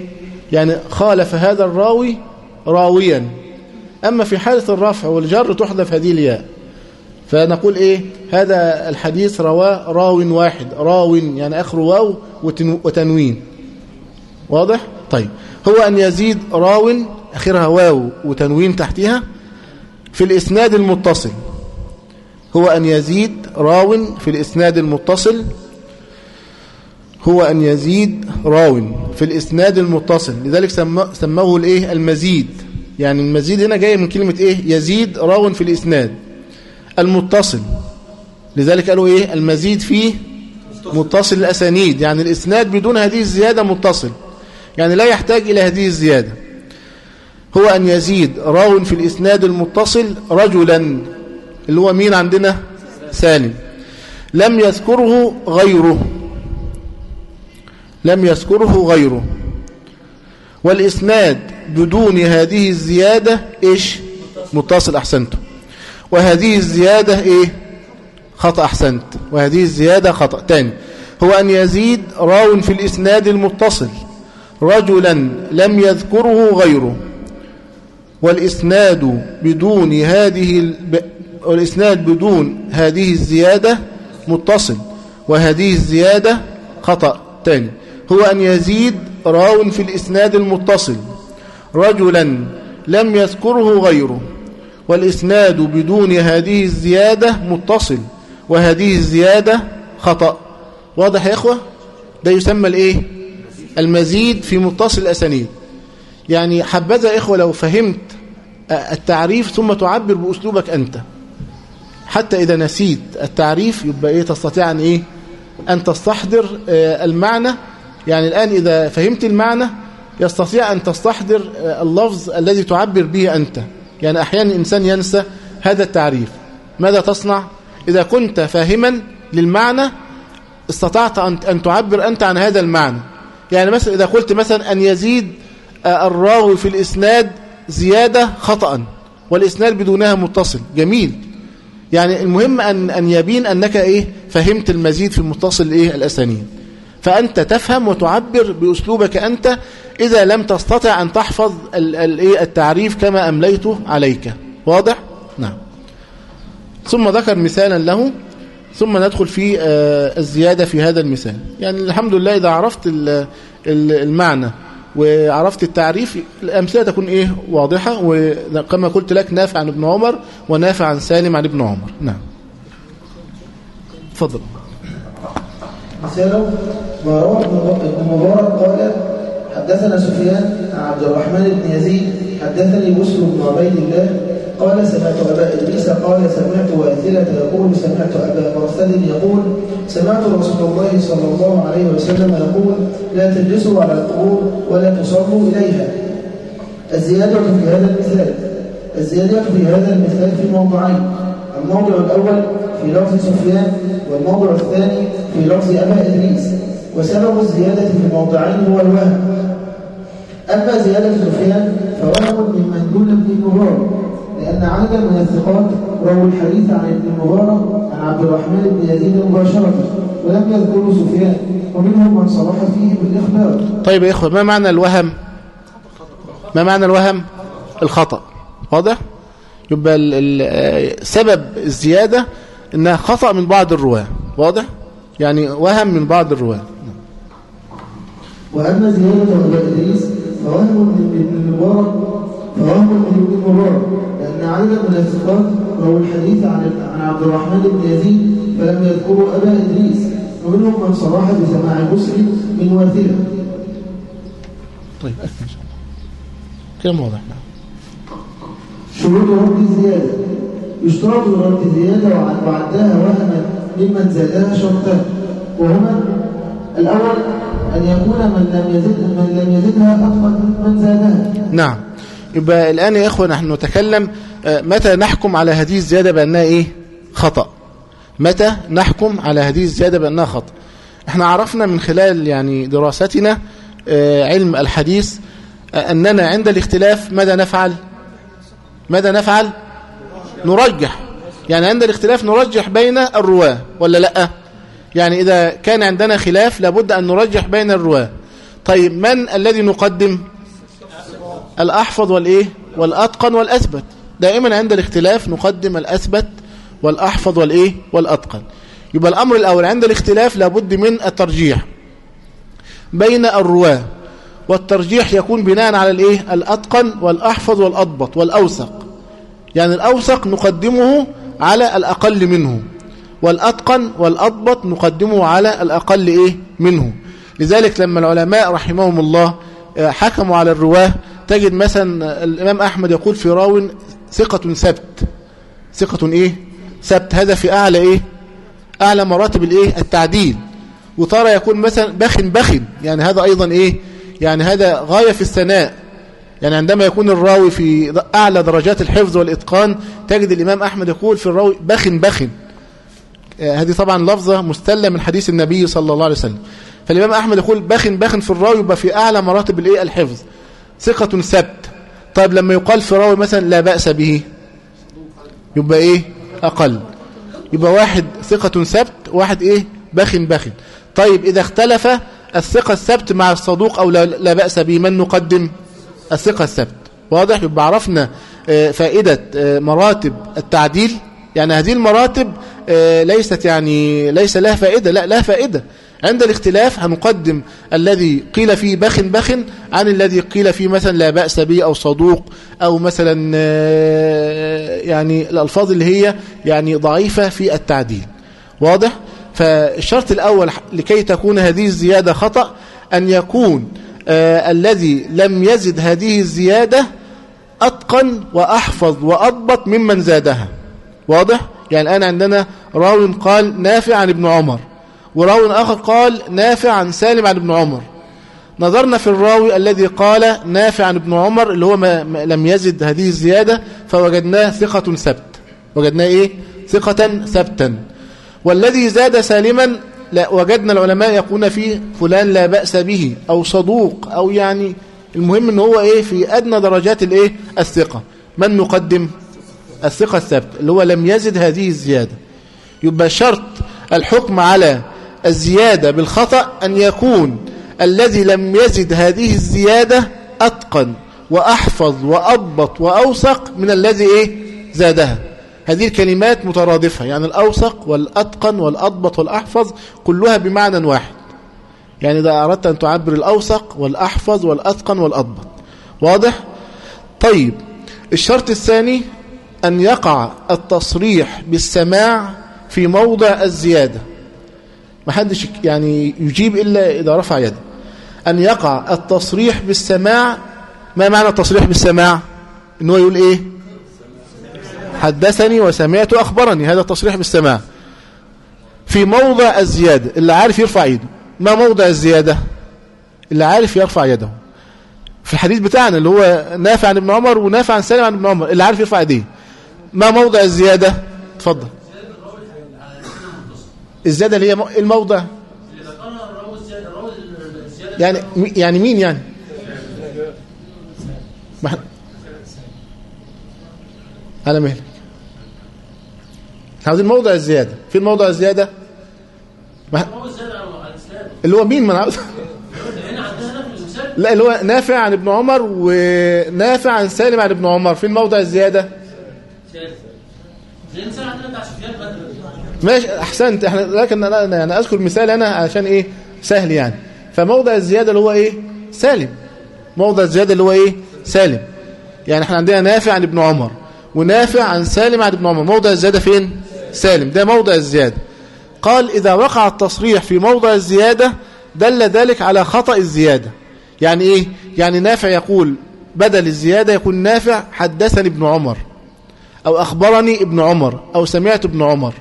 يعني خالف هذا الراوي راويا. أما في حالة الرفع والجر تحذف هذه الياء. فنقول إيه؟ هذا الحديث رواه راو واحد. راو يعني آخر واو وتنوين. واضح؟ طيب. هو أن يزيد راو أخرها واو وتنوين تحتها في الإسناد المتصل. هو أن يزيد راو في الإسناد المتصل. هو أن يزيد راو في الإسناد المتصل. لذلك سموه الإيه؟ المزيد. يعني المزيد هنا جاي من كلمة إيه؟ يزيد راو في الإسناد. المتصل. لذلك قالوا إيه؟ المزيد فيه متصل الاسانيد يعني الإسناد بدون هذه الزيادة متصل. يعني لا يحتاج إلى هذه الزيادة. هو أن يزيد راو في الإسناد المتصل رجلا. اللي هو مين عندنا؟ سالم. لم يذكره غيره. لم يذكره غيره. والإسناد بدون هذه الزيادة إيش؟ متصل. أحسنته وهذه الزيادة إيه؟ خطأ أحسنت. وهذه الزيادة خطأ. تاني هو أن يزيد راو في الإسناد المتصل. رجلا لم يذكره غيره. والإسناد بدون هذه ال- والإسناد بدون هذه الزيادة متصل. وهذه الزيادة خطأ. تاني هو أن يزيد راو في الإسناد المتصل. رجلا لم يذكره غيره. والإسناد بدون هذه الزيادة متصل. وهذه الزيادة خطأ. واضح يا إخوة؟ ده يسمى الإيه؟ المزيد في متصل الأسانيد. يعني حبذا إخوة لو فهمت التعريف ثم تعبر بأسلوبك أنت. حتى إذا نسيت التعريف يبقى إيه؟ تستطيع أن إيه؟ أن تستحضر آه، المعنى. يعني الآن إذا فهمت المعنى يستطيع أن تستحضر آه، اللفظ الذي تعبر به أنت. يعني أحيانا الإنسان ينسى هذا التعريف. ماذا تصنع؟ إذا كنت فاهما للمعنى استطعت أن تعبر أنت عن هذا المعنى. يعني مثلا إذا قلت مثلا أن يزيد آه، الراوي في الإسناد زيادة خطأ والإسناد بدونها متصل. جميل. يعني المهم أن أن يبين أنك إيه فهمت المزيد في المتصل إيه الأسانيد. فأنت تفهم وتعبر بأسلوبك أنت إذا لم تستطع أن تحفظ إيه التعريف كما أمليته عليك. واضح؟ نعم. ثم ذكر مثالا له ثم ندخل في آه، الزيادة في هذا المثال. يعني الحمد لله إذا عرفت ال- ال- المعنى وعرفت التعريف الأمثلة تكون إيه؟ واضحة وكما قلت لك نافع عن ابن عمر ونافع عن سالم عن ابن عمر. نعم. تفضل.
مثاله ما روى ابن مبارك قال حدثنا سفيان عن عبد الرحمن بن يزيد حدثني مسلم بن عبيد الله قال سمعت أبا إدريس قال سمعت واثلة يقول سمعت أبا مرثد يقول سمعت رسول الله صلى الله عليه وسلم يقول لا تجلسوا على القبور ولا تصلوا إليها. الزيادة في هذا المثال الزيادة في هذا المثال في موضعين الموضع الأول في لفظ سفيان والموضع الثاني في لفظ أبا إدريس وسبب الزيادة في الموضعين هو الوهم. أما زيادة سفيان فوهم ممن دون ابن المبارك لأن عددا من الثقات رووا الحديث عن ابن المبارك عن عبد الرحمن بن يزيد مباشرة ولم يذكروا سفيان ومنهم من صرح فيه بالإخبار.
طيب يا إخوة ما معنى الوهم؟ ما معنى الوهم؟ الخطأ. واضح؟ يبقى سبب الزيادة إنها خطأ من بعض الرواة. واضح؟ يعني وهم من بعض الرواة.
وأما زيادة أبا إدريس فوهم من ابن المبارك فوهم من ابن المبارك لأن عددا من الثقات رووا الحديث عن عن عبد الرحمن بن يزيد فلم يذكروا أبا إدريس ومنهم من صرح بسماع مسلم من واثلة
طيب أكمل. إن شاء الله كلام واضح. نعم.
شروط رد الزيادة. يشترط لرد الزيادة وع- وعدها وهما ممن زادها شرطان. وهما الأول أن يكون من لم يزد من لم يزدها أتقن من زادها.
نعم. يبقى الآن يا إخوة نحن نتكلم متى نحكم على هذه الزيادة بأنها إيه؟ خطأ. متى نحكم على هذه الزيادة بأنها خطأ. إحنا عرفنا من خلال يعني دراستنا آه، علم الحديث آه، أننا عند الاختلاف ماذا نفعل؟ ماذا نفعل؟ نرجح. يعني عند الاختلاف نرجح بين الرواة ولا لأ؟ يعني إذا كان عندنا خلاف لابد أن نرجح بين الرواة. طيب من الذي نقدم؟ الأحفظ والإيه؟ والأتقن والأثبت. دائما عند الاختلاف نقدم الأثبت والأحفظ والإيه؟ والأتقن. يبقى الأمر الأول عند الاختلاف لابد من الترجيح بين الرواة والترجيح يكون بناء على الإيه؟ الأتقن والأحفظ والأضبط والأوثق. يعني الأوثق نقدمه على الأقل منه والأتقن والأضبط نقدمه على الأقل إيه؟ منه. لذلك لما العلماء رحمهم الله آه، حكموا على الرواة تجد مثلا الإمام أحمد يقول في راو ثقة ثبت. ثقة إيه؟ ثبت. هذا في أعلى إيه؟ أعلى مراتب الإيه؟ التعديل. وترى يكون مثلا بخن بخن يعني هذا أيضا إيه؟ يعني هذا غاية في الثناء. يعني عندما يكون الراوي في أعلى درجات الحفظ والإتقان تجد الإمام أحمد يقول في الراوي بخن بخن آه، هذه طبعا لفظة مستلة من حديث النبي صلى الله عليه وسلم. فالإمام أحمد يقول بخن بخن في الراوي في أعلى مراتب الإيه؟ الحفظ. ثقة ثبت. طيب لما يقال في راوي مثلا لا بأس به. يبقى إيه؟ أقل. يبقى واحد ثقة ثبت واحد إيه؟ بخن بخن. طيب إذا اختلف الثقة الثبت مع الصدوق أو لا بأس به من نقدم؟ الثقة الثبت. واضح؟ يبقى عرفنا آه، فائدة آه، مراتب التعديل. يعني هذه المراتب ليست يعني ليس لها فائدة لا لها فائدة عند الاختلاف هنقدم الذي قيل فيه بخن بخن عن الذي قيل فيه مثلا لا بأس به أو صدوق أو مثلا آه، يعني الألفاظ اللي هي يعني ضعيفة في التعديل واضح؟ فالشرط الأول لكي تكون هذه الزيادة خطأ أن يكون آه الذي لم يزد هذه الزيادة أتقن وأحفظ وأضبط ممن زادها واضح؟ يعني الآن عندنا راو قال نافع عن ابن عمر وراو آخر قال نافع عن سالم عن ابن عمر. نظرنا في الراوي الذي قال نافع عن ابن عمر اللي هو ما لم يزد هذه الزيادة فوجدناه ثقة ثبت. وجدناه إيه؟ ثقة ثبتا. والذي زاد سالما لا وجدنا العلماء يقولون فيه فلان لا بأس به أو صدوق أو يعني المهم إن هو إيه؟ في أدنى درجات الإيه؟ الثقة. من نقدم؟ الثقة الثبت اللي هو لم يزد هذه الزيادة. يبقى شرط الحكم على الزيادة بالخطأ أن يكون الذي لم يزد هذه الزيادة أتقن وأحفظ وأضبط وأوثق من الذي إيه؟ زادها. هذه الكلمات مترادفة يعني الأوثق والأتقن والأضبط والأحفظ كلها بمعنى واحد. يعني إذا أردت أن تعبر الأوثق والأحفظ والأتقن والأضبط. واضح؟ طيب الشرط الثاني أن يقع التصريح بالسماع في موضع الزيادة. ما حدش يعني يجيب إلا إذا رفع يده أن يقع التصريح بالسماع ما معنى التصريح بالسماع؟ إن هو يقول إيه؟ حدثني وسمعت أخبرني هذا التصريح بالسماع. في موضع الزيادة اللي عارف يرفع يده. ما موضع الزيادة؟ اللي عارف يرفع يده. في الحديث بتاعنا اللي هو نافع عن ابن عمر ونافع عن سالم عن ابن عمر اللي عارف يرفع يديه. ما موضع الزيادة؟ اتفضل الزيادة اللي هي مو- الموضع. يعني يعني مين يعني؟ على مهلك عاوزين موضع الزيادة. فين موضع الزيادة؟ اللي هو مين أنا عاوز لا اللي هو نافع عن ابن عمر ونافع عن سالم عن ابن عمر. فين موضع الزيادة؟ ماشي أحسنت. إحنا لكن أنا يعني أذكر مثال أنا عشان إيه؟ سهل يعني. فموضع الزيادة اللي هو إيه؟ سالم. موضع الزيادة اللي هو إيه؟ سالم. يعني إحنا عندنا نافع عن ابن عمر ونافع عن سالم عن ابن عمر. موضع الزيادة فين؟ سالم. ده موضع الزيادة. قال إذا وقع التصريح في موضع الزيادة دل ذلك على خطأ الزيادة. يعني إيه؟ يعني نافع يقول بدل الزيادة يكون نافع حدثني ابن عمر. أو أخبرني ابن عمر أو سمعت ابن عمر.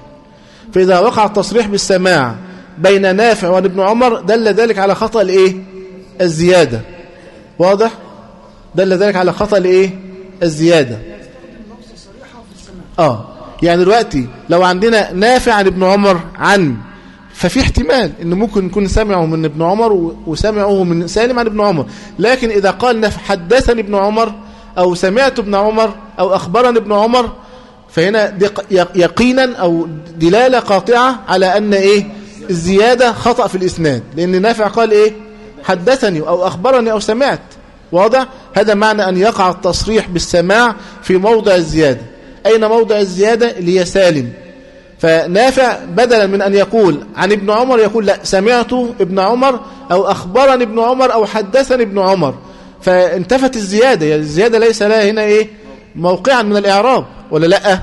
فإذا وقع التصريح بالسماع بين نافع وعن ابن عمر دل ذلك على خطأ الإيه؟ الزيادة. واضح؟ دل ذلك على خطأ الإيه؟ الزيادة. آه. يعني دلوقتي لو عندنا نافع عن ابن عمر عن ففي احتمال إن ممكن يكون سمعه من ابن عمر وسمعه من سالم عن ابن عمر. لكن إذا قال حدثني ابن عمر أو سمعت ابن عمر أو أخبرني ابن عمر فهنا يقينا أو دلالة قاطعة على أن إيه؟ الزيادة خطأ في الإسناد. لأن نافع قال إيه؟ حدثني أو أخبرني أو سمعت. واضح؟ هذا معنى أن يقع التصريح بالسماع في موضع الزيادة. أين موضع الزيادة؟ اللي هي سالم. فنافع بدلا من أن يقول عن ابن عمر يقول لا سمعت ابن عمر أو أخبرني ابن عمر أو حدثني ابن عمر. فانتفت الزيادة. يعني الزيادة ليس لها هنا إيه؟ موقعا من الإعراب. ولا لأ؟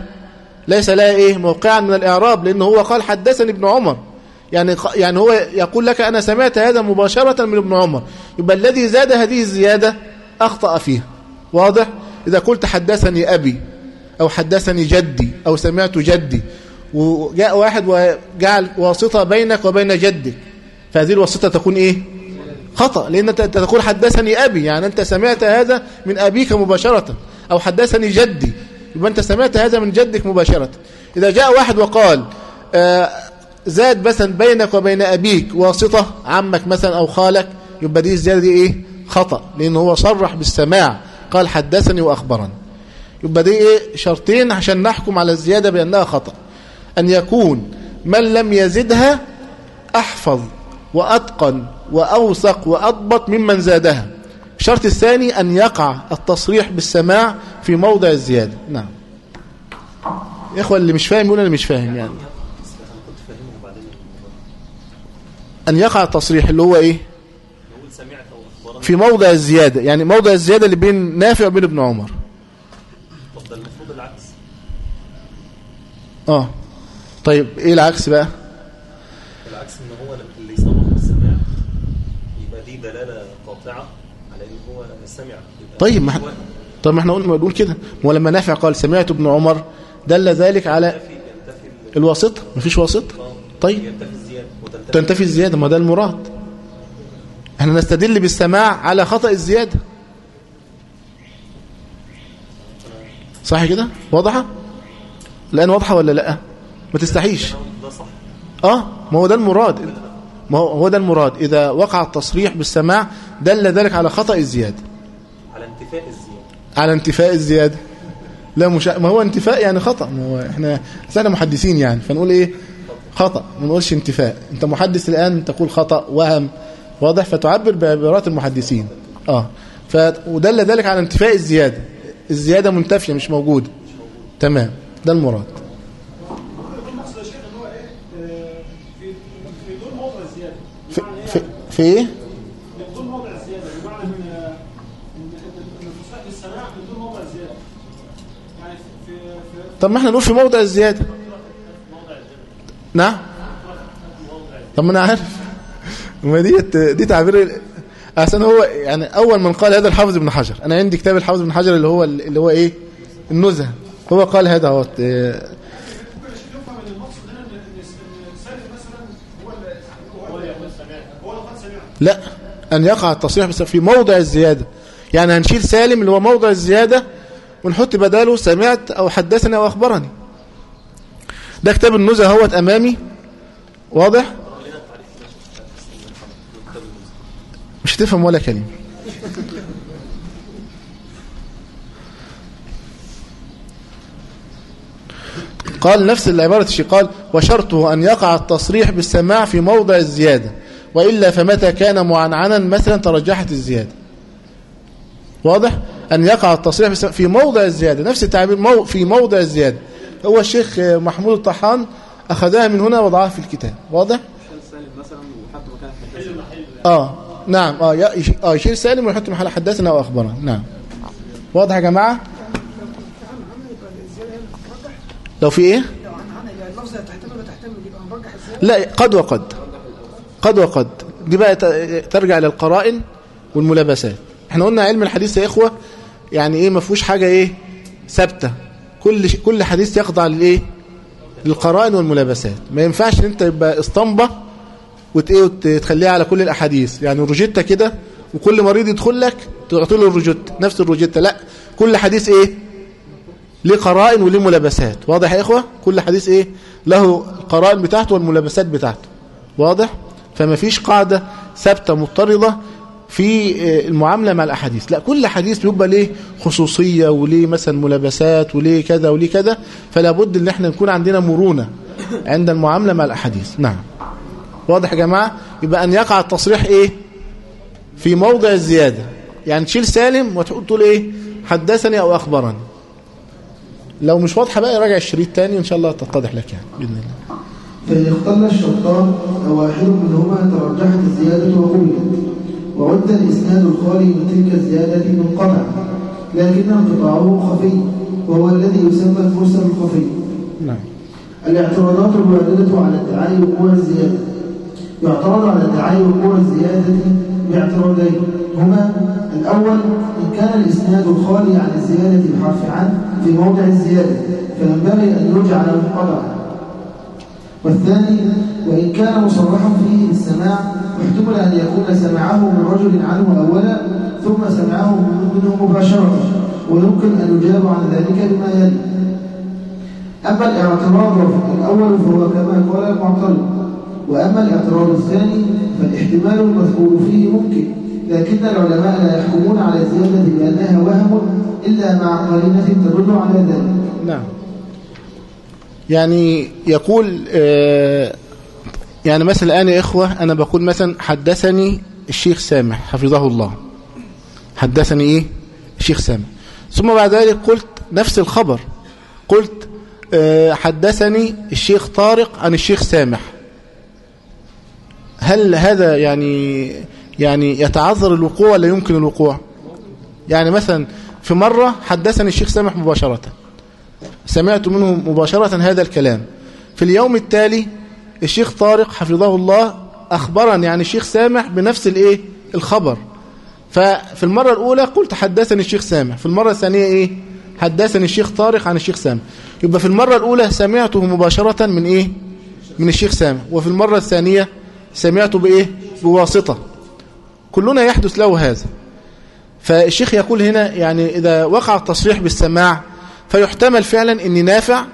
ليس لها إيه؟ موقعا من الإعراب. لأنه هو قال حدثني ابن عمر. يعني يعني هو يقول لك أنا سمعت هذا مباشرة من ابن عمر. يبقى الذي زاد هذه الزيادة أخطأ فيها. واضح؟ إذا قلت حدثني أبي أو حدثني جدي أو سمعت جدي وجاء واحد وجعل واسطة بينك وبين جدك فهذه الواسطة تكون إيه؟ خطأ لأن أنت تقول حدثني أبي يعني أنت سمعت هذا من أبيك مباشرة أو حدثني جدي يبقى أنت سمعت هذا من جدك مباشرة. إذا جاء واحد وقال آه زاد مثلا بينك وبين أبيك واسطة عمك مثلا أو خالك يبقى دي الزيادة دي إيه؟ خطأ لأنه هو صرح بالسماع قال حدثني وأخبرني. يبقى دي إيه؟ شرطين عشان نحكم على الزيادة بأنها خطأ. أن يكون من لم يزدها أحفظ وأتقن. وأوثق وأضبط ممن زادها. الشرط الثاني أن يقع التصريح بالسماع في موضع الزيادة. نعم. إخوة اللي مش فاهم يقول أنا مش فاهم يعني. أن يقع التصريح اللي هو إيه؟ في موضع الزيادة. يعني موضع الزيادة اللي بين نافع وبين ابن عمر.
طب ده المفروض العكس.
آه. طيب إيه العكس بقى؟
العكس إن هو اللي يصرح بالسماع يبقى دي دلاله قاطعه على ان هو سمع يبقى
طيب ما طب ما إحنا قلنا بنقول كده. ما هو لما نافع قال سمعت ابن عمر دل ذلك على
ينتفي ينتفي ال-
الواسطة مفيش واسطة. طيب.
الزياده
تنتفي الزيادة ما ده المراد. إحنا نستدل بالسماع على خطأ الزيادة. صح كده؟ واضحة؟ الآن واضحة ولا لأ؟ ما تستحيش. آه ما هو ده المراد. ما هو ده المراد. إذا وقع التصريح بالسماع دل ذلك على خطأ الزيادة.
على انتفاء الزيادة.
على انتفاء الزيادة؟ لا مش ما هو انتفاء يعني خطأ. ما هو إحنا إحنا محدثين يعني فنقول إيه؟ خطأ. ما نقولش انتفاء. أنت محدث الآن تقول خطأ وهم واضح؟ فتعبر بعبارات المحدثين. آه. ف ودل ذلك على انتفاء الزيادة. الزيادة منتفية مش موجودة. تمام. ده المراد.
المقصد يا شيخ إن هو إيه؟ آه، في في
في,
إيه؟
في, في إيه
بدون موضع الزياده بمعنى ان ان إن- إن التصحيح بالسماع بدون موضع الزياده يعني في في
طب ما إحنا نقول في موضع الزيادة. نعم؟ طب ما أنا عارف. ما دي دي تعبير احسن هو يعني أول من قال هذا الحافظ ابن حجر. أنا عندي كتاب الحافظ ابن حجر اللي هو اللي هو إيه؟ النزهة. هو قال هذا
أهوت سمع
لا أن يقع التصريح في موضع الزيادة. يعني هنشيل سالم اللي هو موضع الزيادة ونحط بداله سمعت أو حدثني أو أخبرني. ده كتاب النزهه أهوت أمامي. واضح؟ مش هتفهم ولا كلمة. قال نفس العبارة الشيء قال وشرطه أن يقع التصريح بالسماع في موضع الزيادة وإلا فمتى كان معنعنا مثلا ترجحت الزيادة. واضح؟ أن يقع التصريح في موضع الزيادة. نفس التعبير في موضع الزيادة. هو الشيخ محمود الطحان أخذها من هنا وضعها في الكتاب. واضح؟ آه نعم. آه ي- يش- آه سالم ويحط محل حدثنا أو نعم. واضح يا جماعة؟ لو في إيه؟ لا قد وقد. قد وقد. دي بقى ترجع للقرائن والملابسات. إحنا قلنا علم الحديث يا إخوة يعني إيه ما فيهوش حاجة إيه ثابتة. كل كل حديث يخضع للإيه؟ للقرائن والملابسات. ما ينفعش إن أنت يبقى أسطمبة وت- إيه وتخليها على كل الأحاديث. يعني الروجيتا كده وكل مريض يدخل لك تعطي له الروجيتا نفس الروجيتا. لا كل حديث إيه؟ ليه قرائن وليه ملابسات واضح يا إخوة؟ كل حديث إيه؟ له القرائن بتاعته والملابسات بتاعته. واضح؟ فما فيش قاعدة ثابتة مضطرده في آه، المعاملة مع الأحاديث. لا كل حديث بيبقى ليه خصوصية وليه مثلا ملابسات وليه كذا وليه كذا فلا بد إن إحنا نكون عندنا مرونة عند المعاملة مع الأحاديث. نعم. واضح يا جماعة؟ يبقى أن يقع التصريح إيه؟ في موضع الزيادة. يعني تشيل سالم وتقول تقول إيه؟ حدثني أو أخبرني. لو مش واضحة بقى راجع الشريط تاني ان شاء الله تتضح لك يعني بإذن الله.
فإن اختل الشرطان أو واحد منهما ترجحت الزيادة وقبلت وعد الإسناد الخالي من تلك الزيادة منقطع لكن انقطاعه خفي وهو الذي يسمى المرسل الخفي.
نعم.
الاعتراضات الواردة على ادعاء وقوع الزيادة. يعترض على ادعاء وقوع الزيادة باعتراضين. هما الأول إن كان الإسناد الخالي عن الزيادة بحرف عن في موضع الزيادة فينبغي أن يجعل منقطعا والثاني وإن كان مصرحا فيه بالسماع واحتمل أن يكون سمعه من رجل عنه أولا ثم سمعه منه مباشرة ويمكن أن يجاب عن ذلك بما يلي. أما الاعتراض الأول فهو كما قال المعترض. وأما الاعتراض الثاني فالاحتمال المذكور فيه ممكن لكن العلماء لا يحكمون على الزيادة بأنها وهم إلا مع قرينة تدل على ذلك.
نعم. يعني يقول آه، يعني مثلا الآن يا إخوة أنا بقول مثلا حدثني الشيخ سامح حفظه الله. حدثني إيه؟ الشيخ سامح. ثم بعد ذلك قلت نفس الخبر. قلت آه، حدثني الشيخ طارق عن الشيخ سامح. هل هذا يعني يعني يتعذر الوقوع ولا يمكن الوقوع؟ يعني مثلا في مرة حدثني الشيخ سامح مباشرة. سمعت منه مباشرة هذا الكلام. في اليوم التالي الشيخ طارق حفظه الله أخبرني عن الشيخ سامح بنفس الإيه؟ الخبر. ففي المرة الأولى قلت حدثني الشيخ سامح في المرة الثانية إيه؟ حدثني الشيخ طارق عن الشيخ سامح. يبقى في المرة الأولى سمعته مباشرة من إيه؟ من الشيخ سامح وفي المرة الثانية سمعته بإيه؟ بواسطة. كلنا يحدث له هذا. فالشيخ يقول هنا يعني إذا وقع التصريح بالسماع فيحتمل فعلا أن نافع.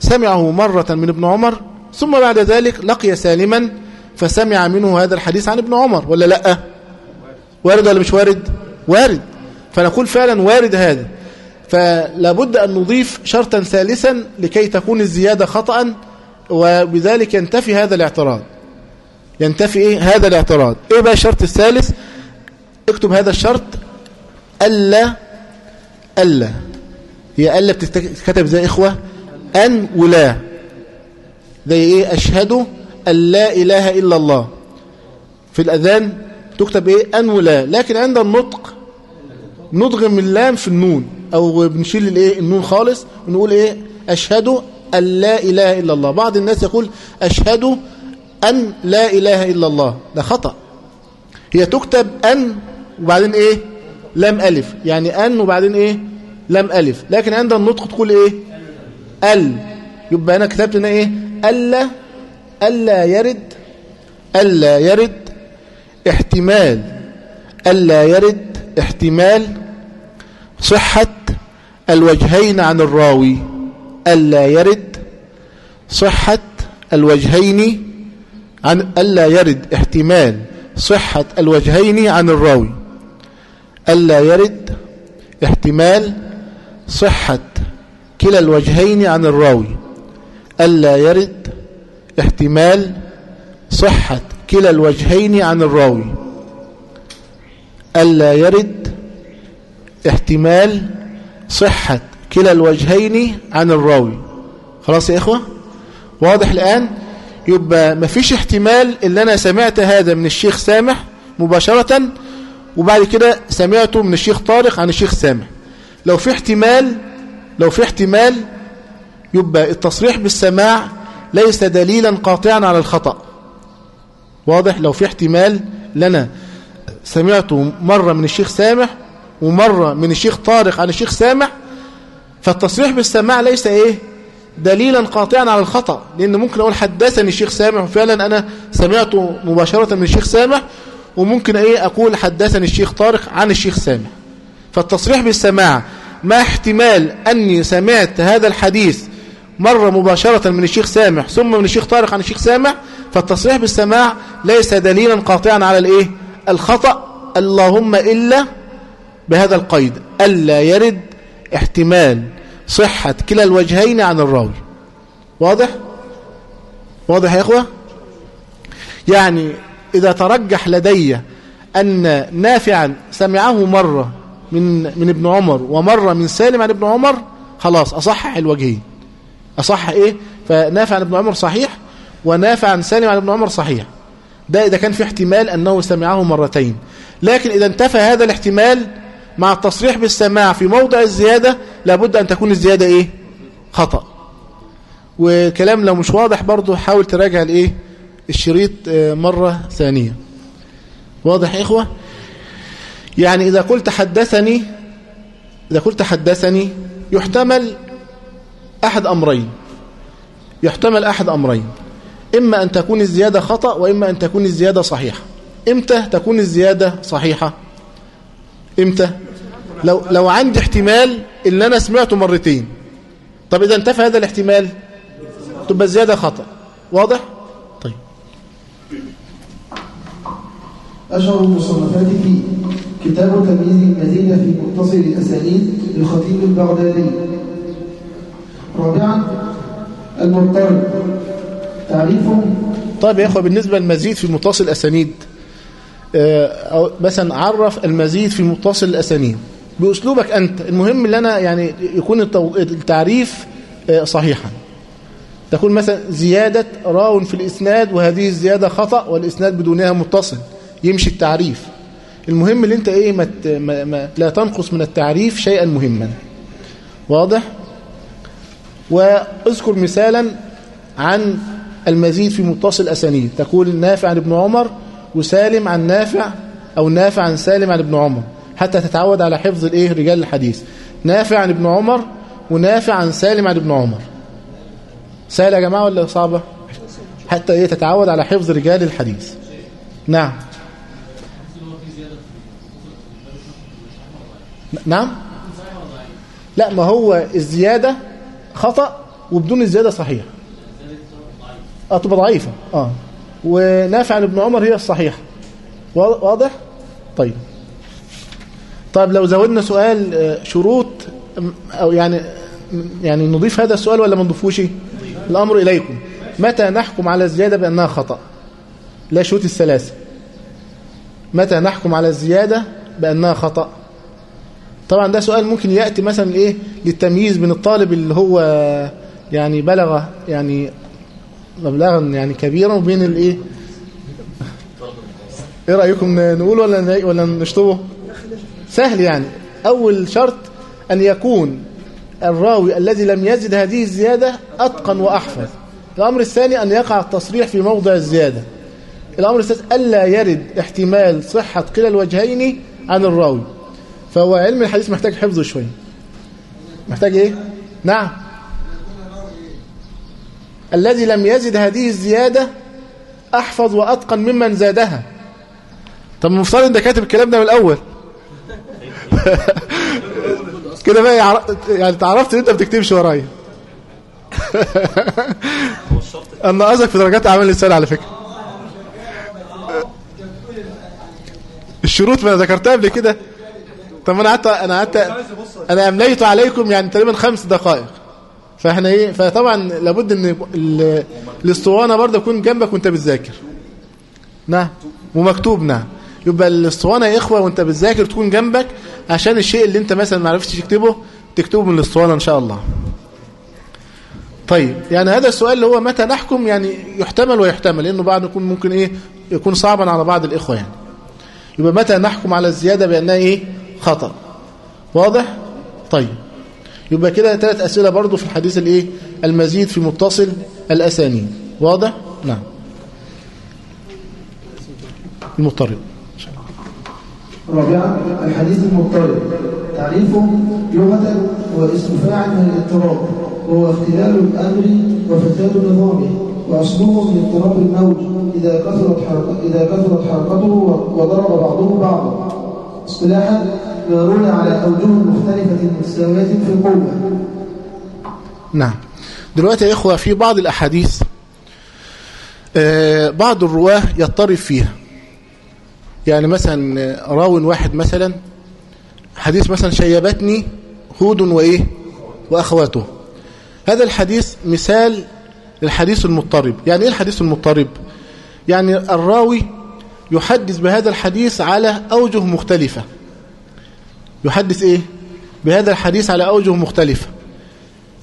سمعه مرة من ابن عمر ثم بعد ذلك لقي سالما فسمع منه هذا الحديث عن ابن عمر ولا لأ؟ وارد ولا مش وارد؟ وارد. فنقول فعلا وارد هذا. فلا بد أن نضيف شرطا ثالثا لكي تكون الزيادة خطأ وبذلك ينتفي هذا الاعتراض. ينتفي إيه؟ هذا الاعتراض. إيه بقى الشرط الثالث؟ اكتب هذا الشرط. ألا ألا. هي ألا بتتكتب زي إخوة؟ أن ولا. زي إيه؟ أشهد أن لا إله إلا الله. في الأذان تكتب إيه؟ أن ولا. لكن عند النطق ندغم اللام في النون أو بنشيل الإيه؟ النون خالص ونقول إيه؟ أشهد أن لا إله إلا الله. بعض الناس يقول أشهد أن لا إله إلا الله. ده خطأ. هي تكتب أن وبعدين إيه؟ لام ألف. يعني أن وبعدين إيه؟ لام ألف. لكن عند النطق تقول إيه؟ ال. يبقى أنا كتبت هنا إيه؟ ألا ألا يرد ألا يرد احتمال ألا يرد احتمال صحة الوجهين عن الراوي ألا يرد صحة الوجهين عن ألا يرد احتمال صحة الوجهين عن الراوي ألا يرد احتمال صحة كلا الوجهين عن الراوي. ألا يرد احتمال صحة كلا الوجهين عن الراوي. ألا يرد احتمال صحة كلا الوجهين عن الراوي. خلاص يا إخوة؟ واضح الآن؟ يبقى ما فيش احتمال اللي أنا سمعت هذا من الشيخ سامح مباشرة وبعد كده سمعته من الشيخ طارق عن الشيخ سامح. لو في احتمال لو في احتمال يبقى التصريح بالسماع ليس دليلا قاطعا على الخطأ. واضح؟ لو في احتمال لنا. سمعته مرة من الشيخ سامح ومرة من الشيخ طارق عن الشيخ سامح فالتصريح بالسماع ليس إيه؟ دليلا قاطعا على الخطأ. لأن ممكن أقول حدثني الشيخ سامح وفعلا أنا سمعته مباشرة من الشيخ سامح وممكن إيه؟ أقول حدثني الشيخ طارق عن الشيخ سامح. فالتصريح بالسماع ما احتمال أني سمعت هذا الحديث مرة مباشرة من الشيخ سامح ثم من الشيخ طارق عن الشيخ سامح فالتصريح بالسماع ليس دليلا قاطعا على الإيه؟ الخطأ. اللهم إلا بهذا القيد. ألا يرد احتمال صحة كلا الوجهين عن الراوي. واضح؟ واضح يا إخوة؟ يعني إذا ترجح لدي أن نافعا سمعه مرة من من ابن عمر ومرة من سالم عن ابن عمر خلاص أصحح الوجهين. أصح إيه؟ فنافع عن ابن عمر صحيح ونافع عن سالم عن ابن عمر صحيح. ده إذا كان في احتمال أنه سمعه مرتين. لكن إذا انتفى هذا الاحتمال مع التصريح بالسماع في موضع الزيادة لابد أن تكون الزيادة إيه؟ خطأ. وكلام لو مش واضح برضو حاول تراجع الإيه؟ الشريط مرة ثانية. واضح إخوة؟ يعني إذا قلت حدثني إذا قلت حدثني يحتمل أحد أمرين. يحتمل أحد أمرين. إما أن تكون الزيادة خطأ وإما أن تكون الزيادة صحيحة. إمتى تكون الزيادة صحيحة؟ إمتى؟ لو, لو عندي احتمال اللي أنا سمعته مرتين. طب إذا انتفى هذا الاحتمال؟ تبقى الزيادة خطأ. واضح؟ طيب.
أشهر المصنفات فيه كتاب تمييز المزيد في متصل الأسانيد للخطيب البغدادي. رابعا المضطرب تعريفه
طيب يا إخوة بالنسبة للمزيد في متصل الأسانيد أو مثلا عرف المزيد في متصل الأسانيد بأسلوبك أنت المهم اللي أنا يعني يكون التعريف صحيحا. تكون مثلا زيادة راو في الإسناد وهذه الزيادة خطأ والإسناد بدونها متصل يمشي التعريف. المهم اللي أنت إيه ما, ما, ما لا تنقص من التعريف شيئا مهما. واضح؟ واذكر مثالا عن المزيد في متصل الأسانيد. تقول نافع عن ابن عمر وسالم عن نافع أو نافع عن سالم عن ابن عمر حتى تتعود على حفظ الإيه رجال الحديث. نافع عن ابن عمر ونافع عن سالم عن ابن عمر. سهل يا جماعة ولا صعبة؟ حتى إيه تتعود على حفظ رجال الحديث. نعم. نعم؟ لا ما هو الزيادة خطأ وبدون الزيادة صحيح. آه تبقى ضعيفة. آه. ونافع عن ابن عمر هي الصحيحة. واضح؟ طيب. طيب لو زودنا سؤال شروط أو يعني يعني نضيف هذا السؤال ولا ما نضيفوش؟ الأمر إليكم. متى نحكم على الزيادة بأنها خطأ؟ لا شروط الثلاثة. متى نحكم على الزيادة بأنها خطأ؟ طبعا ده سؤال ممكن يأتي مثلا إيه للتمييز بين الطالب اللي هو يعني بلغ يعني مبلغا يعني كبيرا وبين الايه إيه؟ رأيكم نقول ولا ولا نشطبه؟ سهل يعني. أول شرط أن يكون الراوي الذي لم يزد هذه الزيادة أتقن وأحفظ. الأمر الثاني أن يقع التصريح في موضع الزيادة. الأمر الثالث ألا يرد احتمال صحة كلا الوجهين عن الراوي. فهو علم الحديث محتاج حفظه شوية. محتاج إيه؟ نعم. الذي لم يزد هذه الزيادة أحفظ وأتقن ممن زادها. طب المفترض انت كاتب الكلام ده من الأول. كده بقى يعني تعرفت إن أنت بتكتبش ورايا. أنا قصدك في درجات أعمال الإنسان على فكرة. الشروط ما ذكرتها قبل كده. طب أنا قعدت أنا قعدت أنا أمليت عليكم يعني تقريبا خمس دقائق. فإحنا إيه؟ فطبعا لابد إن الاسطوانة برضه تكون جنبك وأنت بتذاكر. نعم. ومكتوب نعم. يبقى الاسطوانة يا إخوة وأنت بتذاكر تكون جنبك عشان الشيء اللي أنت مثلا ما عرفتش تكتبه تكتبه من الاسطوانة إن شاء الله. طيب يعني هذا السؤال اللي هو متى نحكم؟ يعني يحتمل ويحتمل لأنه بعد يكون ممكن إيه؟ يكون صعبا على بعض الإخوة يعني. يبقى متى نحكم على الزيادة بأنها إيه؟ خطأ. واضح؟ طيب. يبقى كده ثلاث أسئلة برضو في الحديث الإيه؟ المزيد في متصل الأسانيد. واضح؟ نعم. المضطرب.
رابعا الحديث المضطرب. تعريفه لغة هو اسم فاعل من الاضطراب. وهو اختلال الأمر وفساد نظامه. وأصله من اضطراب الموج إذا كثرت إذا كثرت حركته وضرب بعضه بعضا. اصطلاحا ما على أوجه مختلفة متساوية في القوة
نعم. دلوقتي يا إخوة في بعض الأحاديث آه، بعض الرواة يضطرب فيها. يعني مثلا راو واحد مثلا حديث مثلا شيبتني هود وإيه؟ وأخواته. هذا الحديث مثال للحديث المضطرب. يعني إيه الحديث المضطرب؟ يعني الراوي يحدث بهذا الحديث على أوجه مختلفة. يحدث إيه؟ بهذا الحديث على أوجه مختلفة.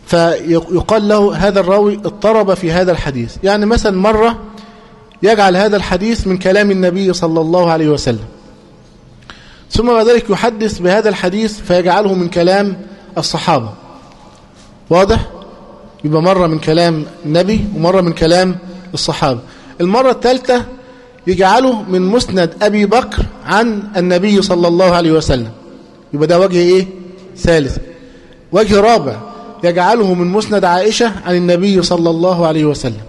فيقال له هذا الراوي اضطرب في هذا الحديث. يعني مثلا مرة يجعل هذا الحديث من كلام النبي صلى الله عليه وسلم. ثم بعد ذلك يحدث بهذا الحديث فيجعله من كلام الصحابة. واضح؟ يبقى مرة من كلام النبي ومرة من كلام الصحابة. المرة الثالثة يجعله من مسند أبي بكر عن النبي صلى الله عليه وسلم. يبقى ده وجه إيه؟ ثالث. وجه رابع يجعله من مسند عائشة عن النبي صلى الله عليه وسلم.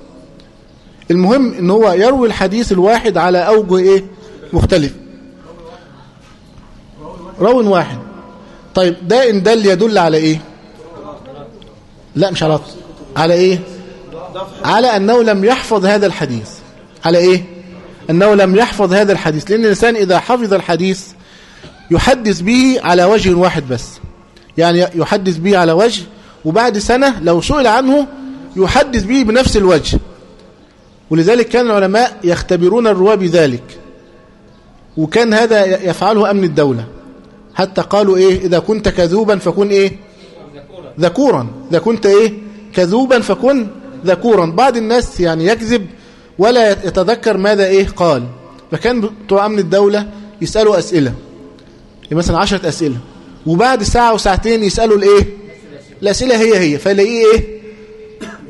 المهم إن هو يروي الحديث الواحد على أوجه إيه؟ مختلف. رو واحد. طيب ده إن دل يدل على إيه؟ لا مش على على إيه؟ على أنه لم يحفظ هذا الحديث. على إيه؟ أنه لم يحفظ هذا الحديث لأن الإنسان إذا حفظ الحديث يحدث به على وجه واحد بس. يعني يحدث به على وجه وبعد سنة لو سئل عنه يحدث به بنفس الوجه. ولذلك كان العلماء يختبرون الرواة بذلك. وكان هذا يفعله أمن الدولة. حتى قالوا إيه إذا كنت كذوبا فكن إيه؟ ذكورا. إذا كنت إيه؟ كذوبا فكن ذكورا. بعض الناس يعني يكذب ولا يتذكر ماذا إيه قال. فكان بتوع أمن الدولة يسألوا أسئلة. مثلا عشرة أسئلة. وبعد ساعة وساعتين يسألوا الإيه؟ الأسئلة هي هي. فيلاقيه إيه؟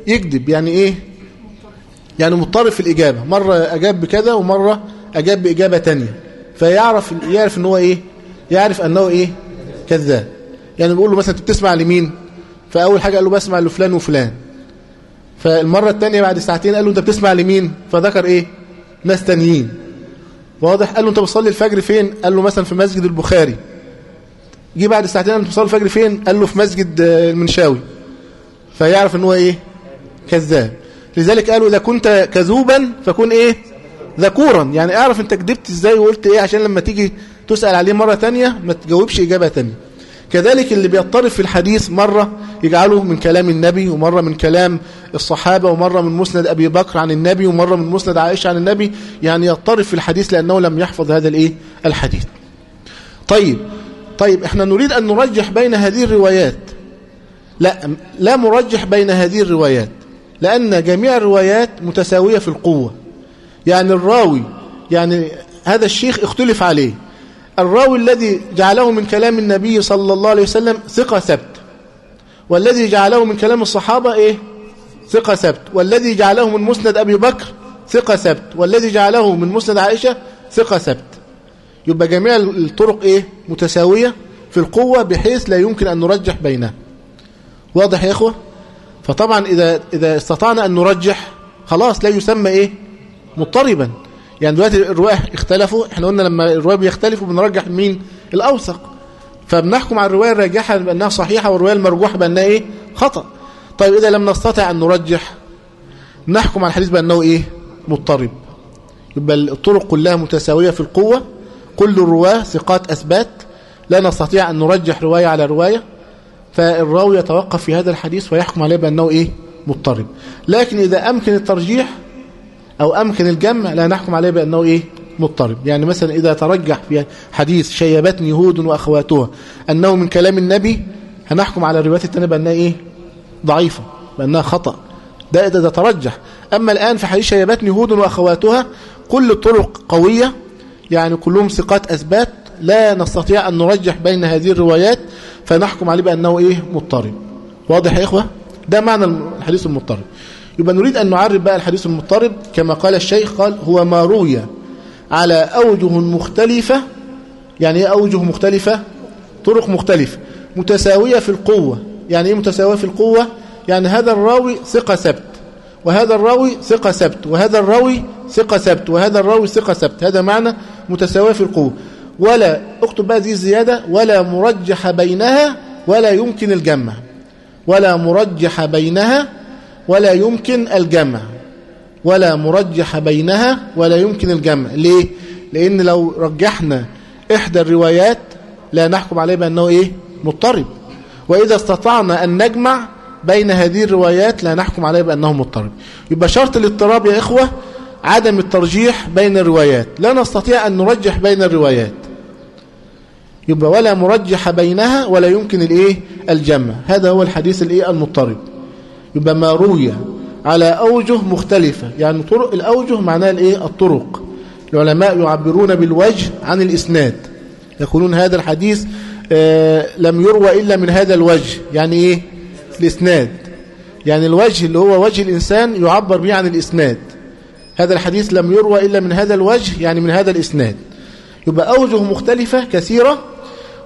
يكذب. يعني إيه؟ يعني مضطرب في الإجابة. مرة أجاب بكذا ومرة أجاب بإجابة تانية. فيعرف يعرف إن هو إيه؟ يعرف أنه إيه؟ كذاب. يعني بيقول له مثلا أنت بتسمع لمين؟ فأول حاجة قال له بسمع لفلان وفلان. فالمرة الثانية بعد ساعتين قال له أنت بتسمع لمين؟ فذكر إيه؟ ناس تانيين. واضح؟ قال له أنت بتصلي الفجر فين؟ قال له مثلا في مسجد البخاري. جه بعد ساعتين أنت بتصلي الفجر فين؟ قال له في مسجد المنشاوي. فيعرف إن هو إيه؟ كذاب. لذلك قالوا إذا كنت كذوبا فكن إيه؟ ذكورا. يعني اعرف أنت كذبت إزاي وقلت إيه؟ عشان لما تيجي تسأل عليه مرة تانية ما تجاوبش إجابة تانية. كذلك اللي بيضطرب في الحديث مرة يجعله من كلام النبي ومرة من كلام الصحابة ومرة من مسند أبي بكر عن النبي ومرة من مسند عائشة عن النبي يعني يضطرب في الحديث لأنه لم يحفظ هذا الإيه؟ الحديث. طيب طيب إحنا نريد أن نرجح بين هذه الروايات. لا لا مرجح بين هذه الروايات لأن جميع الروايات متساوية في القوة. يعني الراوي يعني هذا الشيخ اختلف عليه. الراوي الذي جعله من كلام النبي صلى الله عليه وسلم ثقة ثبت. والذي جعله من كلام الصحابة إيه؟ ثقة ثبت. والذي جعله من مسند أبي بكر ثقة ثبت. والذي جعله من مسند عائشة ثقة ثبت. يبقى جميع الطرق إيه؟ متساوية في القوة بحيث لا يمكن أن نرجح بينها. واضح يا إخوة؟ فطبعا إذا, إذا استطعنا أن نرجح خلاص لا يسمى إيه؟ مضطربا. يعني دلوقتي الرواة اختلفوا إحنا قلنا لما الرواة بيختلفوا بنرجح مين؟ الأوثق. فبنحكم على الرواية الراجحة بأنها صحيحة والرواية المرجوحة بأنها إيه؟ خطأ. طيب إذا لم نستطع أن نرجح نحكم على الحديث بأنه إيه؟ مضطرب. يبقى الطرق كلها متساوية في القوة. كل الرواة ثقات أثبات. لا نستطيع أن نرجح رواية على رواية. فالراوي يتوقف في هذا الحديث ويحكم عليه بأنه إيه؟ مضطرب. لكن إذا أمكن الترجيح أو أمكن الجمع لا نحكم عليه بأنه إيه؟ مضطرب. يعني مثلا إذا ترجح في حديث شيبتني هود وأخواتها أنه من كلام النبي هنحكم على الروايات التانية بأنها إيه؟ ضعيفة بأنها خطأ. ده إذا ترجح. أما الآن في حديث شيبتني هود وأخواتها كل الطرق قوية يعني كلهم ثقات أثبات لا نستطيع أن نرجح بين هذه الروايات فنحكم عليه بأنه إيه؟ مضطرب. واضح يا إخوة؟ ده معنى الحديث المضطرب. يبقى نريد أن نعرف بقى الحديث المضطرب. كما قال الشيخ قال هو ما روي على أوجه مختلفة. يعني إيه أوجه مختلفة؟ طرق مختلفة. متساوية في القوة. يعني إيه متساوية في القوة؟ يعني هذا الراوي ثقة ثبت وهذا الراوي ثقة ثبت وهذا الراوي ثقة ثبت وهذا الراوي ثقة ثبت. هذا معنى متساوي في القوة. ولا أكتب بقى دي الزيادة ولا مرجح بينها ولا يمكن الجمع. ولا مرجح بينها ولا يمكن الجمع ولا مرجح بينها ولا يمكن الجمع. ليه؟ لأن لو رجحنا إحدى الروايات لا نحكم عليه بأنه إيه؟ مضطرب. وإذا استطعنا أن نجمع بين هذه الروايات لا نحكم عليه بأنه مضطرب. يبقى شرط الاضطراب يا إخوة عدم الترجيح بين الروايات. لا نستطيع أن نرجح بين الروايات. يبقى ولا مرجح بينها ولا يمكن الإيه؟ الجمع. هذا هو الحديث الإيه؟ المضطرب. يبقى ما روي على أوجه مختلفة. يعني طرق الأوجه معناها الإيه؟ الطرق. العلماء يعبرون بالوجه عن الإسناد. يقولون هذا الحديث آه لم يروى إلا من هذا الوجه. يعني إيه؟ الإسناد. يعني الوجه اللي هو وجه الإنسان يعبر به عن الإسناد. هذا الحديث لم يروى إلا من هذا الوجه يعني من هذا الإسناد. يبقى أوجه مختلفة كثيرة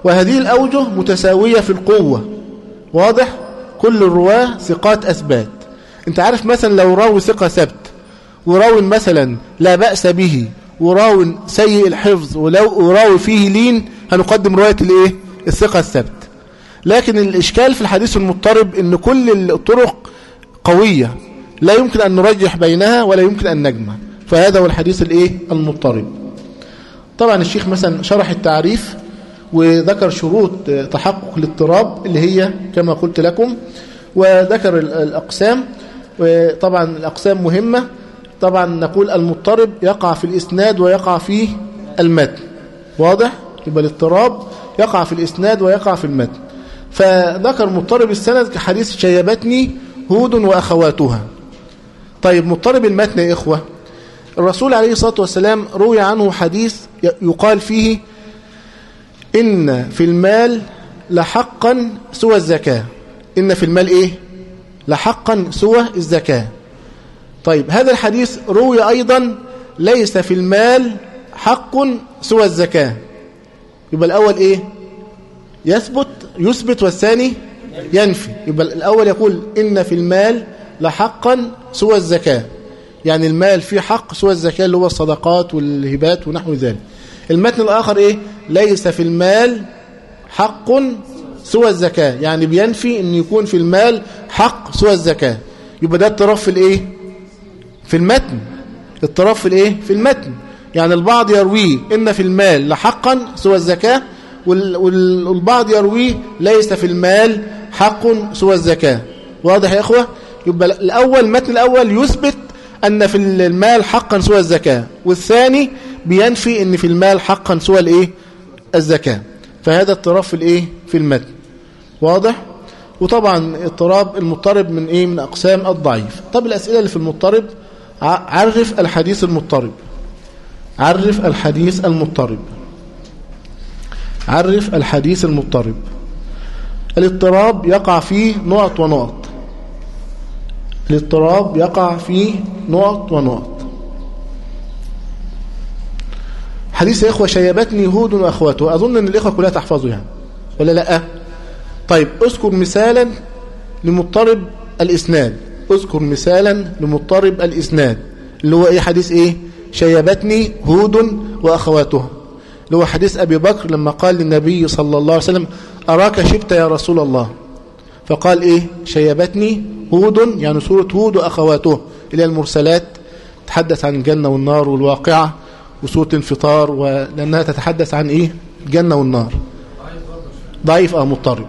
وهذه الأوجه متساوية في القوة. واضح؟ كل الرواة ثقات أثبات. أنت عارف مثلا لو راوي ثقة ثبت وراوي مثلا لا بأس به وراوي سيء الحفظ ولو وراوي فيه لين هنقدم رواية الإيه؟ الثقة الثبت. لكن الإشكال في الحديث المضطرب إن كل الطرق قوية لا يمكن أن نرجح بينها ولا يمكن أن نجمع. فهذا هو الحديث الإيه؟ المضطرب. طبعا الشيخ مثلا شرح التعريف وذكر شروط تحقق الاضطراب اللي هي كما قلت لكم وذكر الأقسام. وطبعا الأقسام مهمة. طبعا نقول المضطرب يقع في الإسناد ويقع في المتن واضح؟ يبقى الاضطراب يقع في الإسناد ويقع في المتن فذكر مضطرب السند كحديث شيبتني هود وأخواتها. طيب مضطرب المتن يا إخوة. الرسول عليه الصلاة والسلام روي عنه حديث يقال فيه إن في المال لحقا سوى الزكاة. إن في المال إيه؟ لحقا سوى الزكاة. طيب هذا الحديث روي أيضا ليس في المال حق سوى الزكاة. يبقى الأول إيه؟ يثبت يثبت والثاني ينفي. يبقى الأول يقول إن في المال لحقا سوى الزكاة. يعني المال فيه حق سوى الزكاة اللي هو الصدقات والهبات ونحو ذلك. المتن الآخر إيه؟ ليس في المال حق سوى الزكاة. يعني بينفي أن يكون في المال حق سوى الزكاة. يبقى ده اضطراب في الإيه؟ في المتن. اضطراب في الإيه؟ في المتن. يعني البعض يرويه إن في المال لحقا سوى الزكاة والبعض يرويه ليس في المال حق سوى الزكاة. واضح يا إخوة؟ يبقى الأول المتن الأول يثبت أن في المال حقا سوى الزكاة والثاني بينفي أن في المال حقا سوى الإيه؟ الزكاة. فهذا اضطراب في الإيه؟ في المتن واضح؟ وطبعا اضطراب المضطرب من إيه؟ من أقسام الضعيف. طب الأسئلة اللي في المضطرب؟ عرف الحديث المضطرب. عرف الحديث المضطرب. عرف الحديث المضطرب. الاضطراب يقع فيه نقط ونقط. الاضطراب يقع فيه نقط ونقط. حديث يا إخوة شيبتني هود وأخواته أظن أن الإخوة كلها تحفظوا يعني. ولا لأ؟ طيب أذكر مثالا لمضطرب الإسناد. أذكر مثالا لمضطرب الإسناد. اللي هو إيه حديث إيه؟ شيبتني هود وأخواتها اللي هو حديث أبي بكر لما قال للنبي صلى الله عليه وسلم أراك شبت يا رسول الله؟ فقال إيه؟ شيبتني هود يعني سورة هود وأخواته هي المرسلات. تحدث عن الجنة والنار والواقعة. وسورة انفطار ولأنها تتحدث عن إيه؟ الجنة والنار. ضعيف أو مضطرب.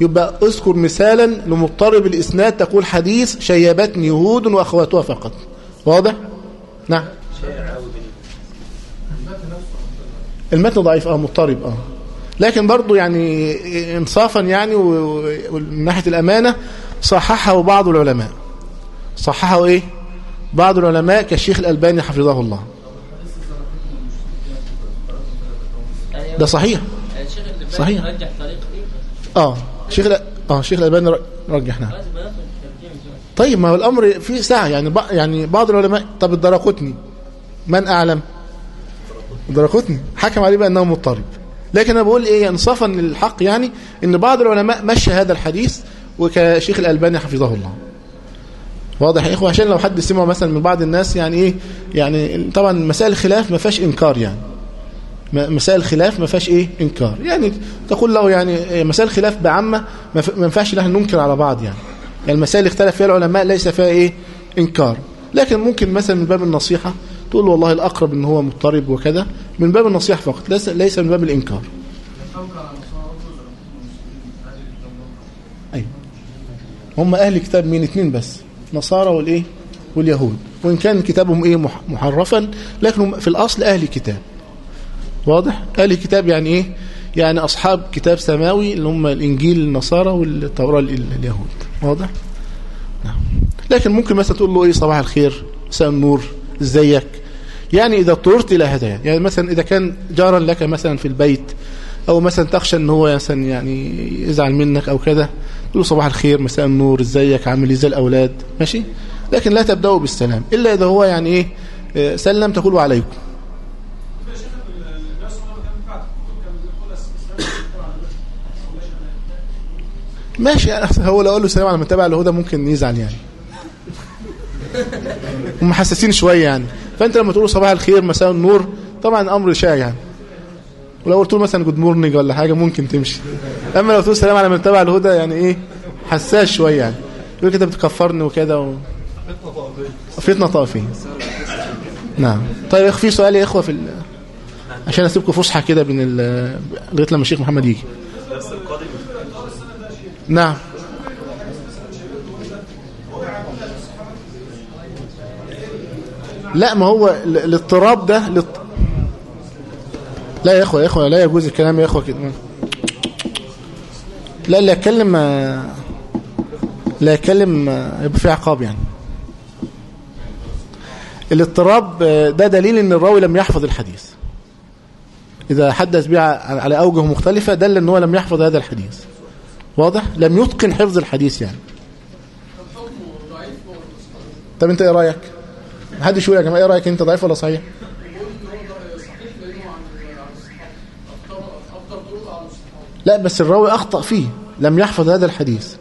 يبقى اذكر مثالا لمضطرب الإسناد تقول حديث شيبتني هود وأخواتها فقط. واضح؟ نعم. المتن ضعيف آه مضطرب آه. لكن برضو يعني انصافا يعني ومن ناحية الأمانة صححه بعض العلماء. صححه إيه؟ بعض العلماء كالشيخ الألباني حفظه الله. ده صحيح. صحيح. آه شيخ آه شيخ الألباني رجح نعم. طيب ما هو الأمر فيه ساعة يعني يعني بعض العلماء طب الدرقتني من أعلم؟ الدرقتني حكم عليه بأنه مضطرب. لكن أنا بقول إيه انصافا للحق يعني إن بعض العلماء مشى هذا الحديث وكشيخ الألباني حفظه الله. واضح يا إخوة؟ عشان لو حد سمعه مثلا من بعض الناس يعني إيه يعني طبعا مسائل الخلاف ما فيهاش إنكار يعني. مسائل الخلاف ما فيهاش إيه؟ إنكار. يعني تقول له يعني مسائل الخلاف بعامة ما ينفعش لها ننكر على بعض يعني. يعني المسائل اللي اختلف فيها العلماء ليس فيها إيه؟ إنكار. لكن ممكن مثلا من باب النصيحة تقول له والله الأقرب إن هو مضطرب وكذا من باب النصيحة فقط ليس ليس من باب الإنكار. أيوة هم أهل كتاب مين؟ اتنين بس نصارى والإيه؟ واليهود. وإن كان كتابهم مح- محرفا لكن في الأصل أهل كتاب. واضح؟ أهل كتاب يعني إيه؟ يعني أصحاب كتاب سماوي اللي هم الإنجيل النصارى والتوراة ال- اليهود. واضح؟ نعم. لكن ممكن مثلا تقول له إيه؟ صباح الخير مساء النور إزيك؟ يعني إذا اضطررت إلى هذا يعني. مثلا إذا كان جارا لك مثلا في البيت أو مثلا تخشى أن هو مثلا يعني يزعل منك أو كذا تقول له صباح الخير مساء النور إزيك؟ عامل إيه؟ زي الأولاد؟ ماشي؟ لكن لا تبدأوا بالسلام. إلا إذا هو يعني إيه؟ آه، سلم تقول عليكم
يا شيخ الناس والله كان بعد كان بيقول السلام
ماشي هو لو قال له سلام على من تبع الهدى ممكن يزعل يعني. هم حساسين شوية يعني. فأنت لما تقول صباح الخير مساء النور طبعا أمر شائع يعني. ولو قلت له مثلا good morning ولا حاجة ممكن تمشي. أما لو تقول سلام على من تبع الهدى يعني إيه حساس شوية يعني. يقول كده بتكفرني وكده و... فتنة طائفيه نعم. طيب في سؤال يا إخوة في ال... عشان أسيبكم فسحة كده بين ال... لغاية لما الشيخ محمد يجي. نعم. لا ما هو ال- الاضطراب ده الاضط- لا يا إخوة يا إخوة لا يجوز الكلام يا إخوة كده. لا اللي يتكلم لا يتكلم يبقى في عقاب يعني. الاضطراب ده دليل إن الراوي لم يحفظ الحديث. إذا حدث به ع- على أوجه مختلفة دل إن هو لم يحفظ هذا الحديث. واضح؟ لم يتقن حفظ الحديث يعني. طب انت إيه رأيك؟ محدش يقول يا جماعة. إيه رأيك انت ضعيف ولا صحيح؟ لا بس الراوي أخطأ فيه. لم يحفظ هذا الحديث.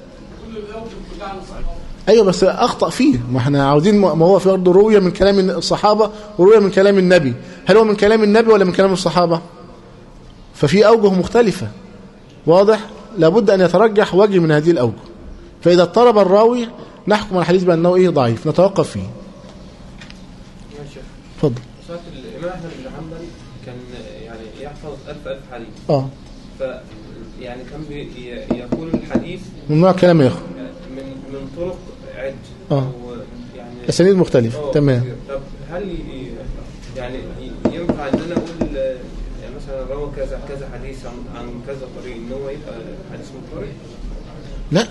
أيوه بس أخطأ فيه. ما إحنا عاوزين ما هو في برضه رؤية من كلام الصحابة ورؤية من كلام النبي. هل هو من كلام النبي ولا من كلام الصحابة؟ ففي أوجه مختلفة. واضح؟ لابد أن يترجح وجه من هذه الأوجه. فإذا اضطرب الراوي نحكم على الحديث بأنه إيه ضعيف. نتوقف فيه. اتفضل.
الإمام أحمد بن حنبل كان يعني يحفظ ألف ألف حديث.
آه.
ف يعني كان يقول الحديث
من نوع كلام يا اخو
من من طرق
آه.
أو يعني
أسانيد مختلفة.
آه،
تمام.
طب هل يعني ينفع آه، يعني مثلا روى كذا كذا حديث عن عن كذا طريق. إن هو يبقى حديث منفرد؟
لا.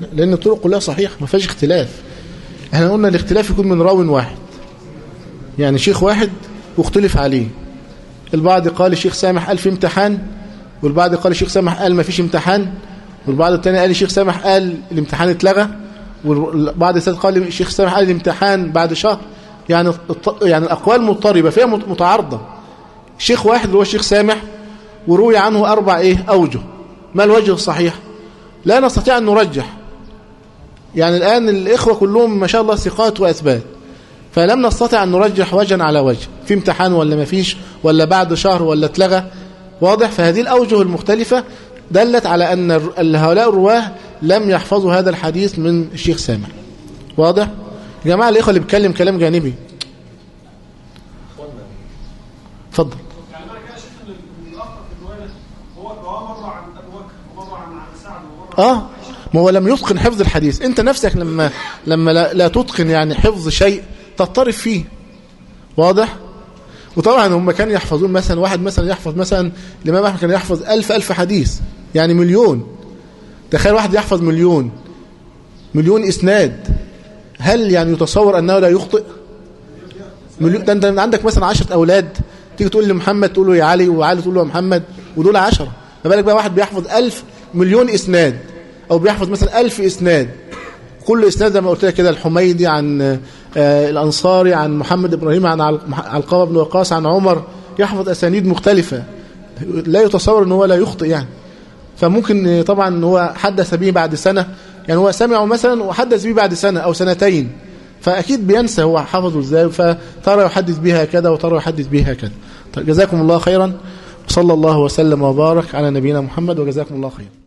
لا، لأن الطرق كلها صحيحة ما فيهاش اختلاف. إحنا قلنا الاختلاف يكون من راو واحد. يعني شيخ واحد واختلف عليه. البعض قال الشيخ سامح قال في امتحان والبعض قال الشيخ سامح قال ما فيش امتحان. والبعض الثاني قال الشيخ سامح قال الامتحان اتلغى. والبعض الثالث قال الشيخ سامح قال الامتحان بعد شهر. يعني يعني الأقوال مضطربة فيها مت- متعارضة. شيخ واحد اللي هو الشيخ سامح وروي عنه أربع إيه أوجه. ما الوجه الصحيح؟ لا نستطيع أن نرجح. يعني الآن الإخوة كلهم ما شاء الله ثقات وأثبات. فلم نستطع أن نرجح وجها على وجه. في امتحان ولا ما فيش ولا بعد شهر ولا اتلغى. واضح؟ فهذه الأوجه المختلفة دلت على أن هؤلاء الرواة لم يحفظوا هذا الحديث من الشيخ سامع واضح؟ يا جماعة الإخوة اللي بيتكلم كلام جانبي. اتفضل
يعني معنى كده يا شيخ ان إن الاخطر في الروايه هو رواه مره عن ابو بكر ومره عن عن سعد ومره
آه. ما هو لم يتقن حفظ الحديث. أنت نفسك لما لما لا, لا تتقن يعني حفظ شيء تضطرب فيه. واضح؟ وطبعا هم كانوا يحفظون مثلا واحد مثلا يحفظ مثلا الإمام أحمد كان يحفظ ألف ألف حديث يعني مليون. تخيل واحد يحفظ مليون. مليون إسناد. هل يعني يتصور أنه لا يخطئ؟ مليون. ده أنت عندك مثلا عشرة أولاد. تيجي تقول لمحمد تقول له يا علي وعلي تقول له يا محمد ودول عشرة. ما بالك بقى واحد بيحفظ ألف مليون إسناد أو بيحفظ مثلا ألف إسناد. كل إسناد زي ما قلت لك كده الحميدي عن آه الأنصاري عن محمد إبراهيم عن عل- علقمة بن وقاص عن عمر يحفظ أسانيد مختلفة. لا يتصور إن هو لا يخطئ يعني. فممكن طبعا هو حدث به بعد سنة. يعني هو سمعه مثلا وحدث به بعد سنة أو سنتين. فأكيد بينسى هو حفظه إزاي. فترى يحدث به هكذا وترى يحدث به هكذا. طيب جزاكم الله خيرا. وصلى الله وسلم وبارك على نبينا محمد وجزاكم الله خيرا.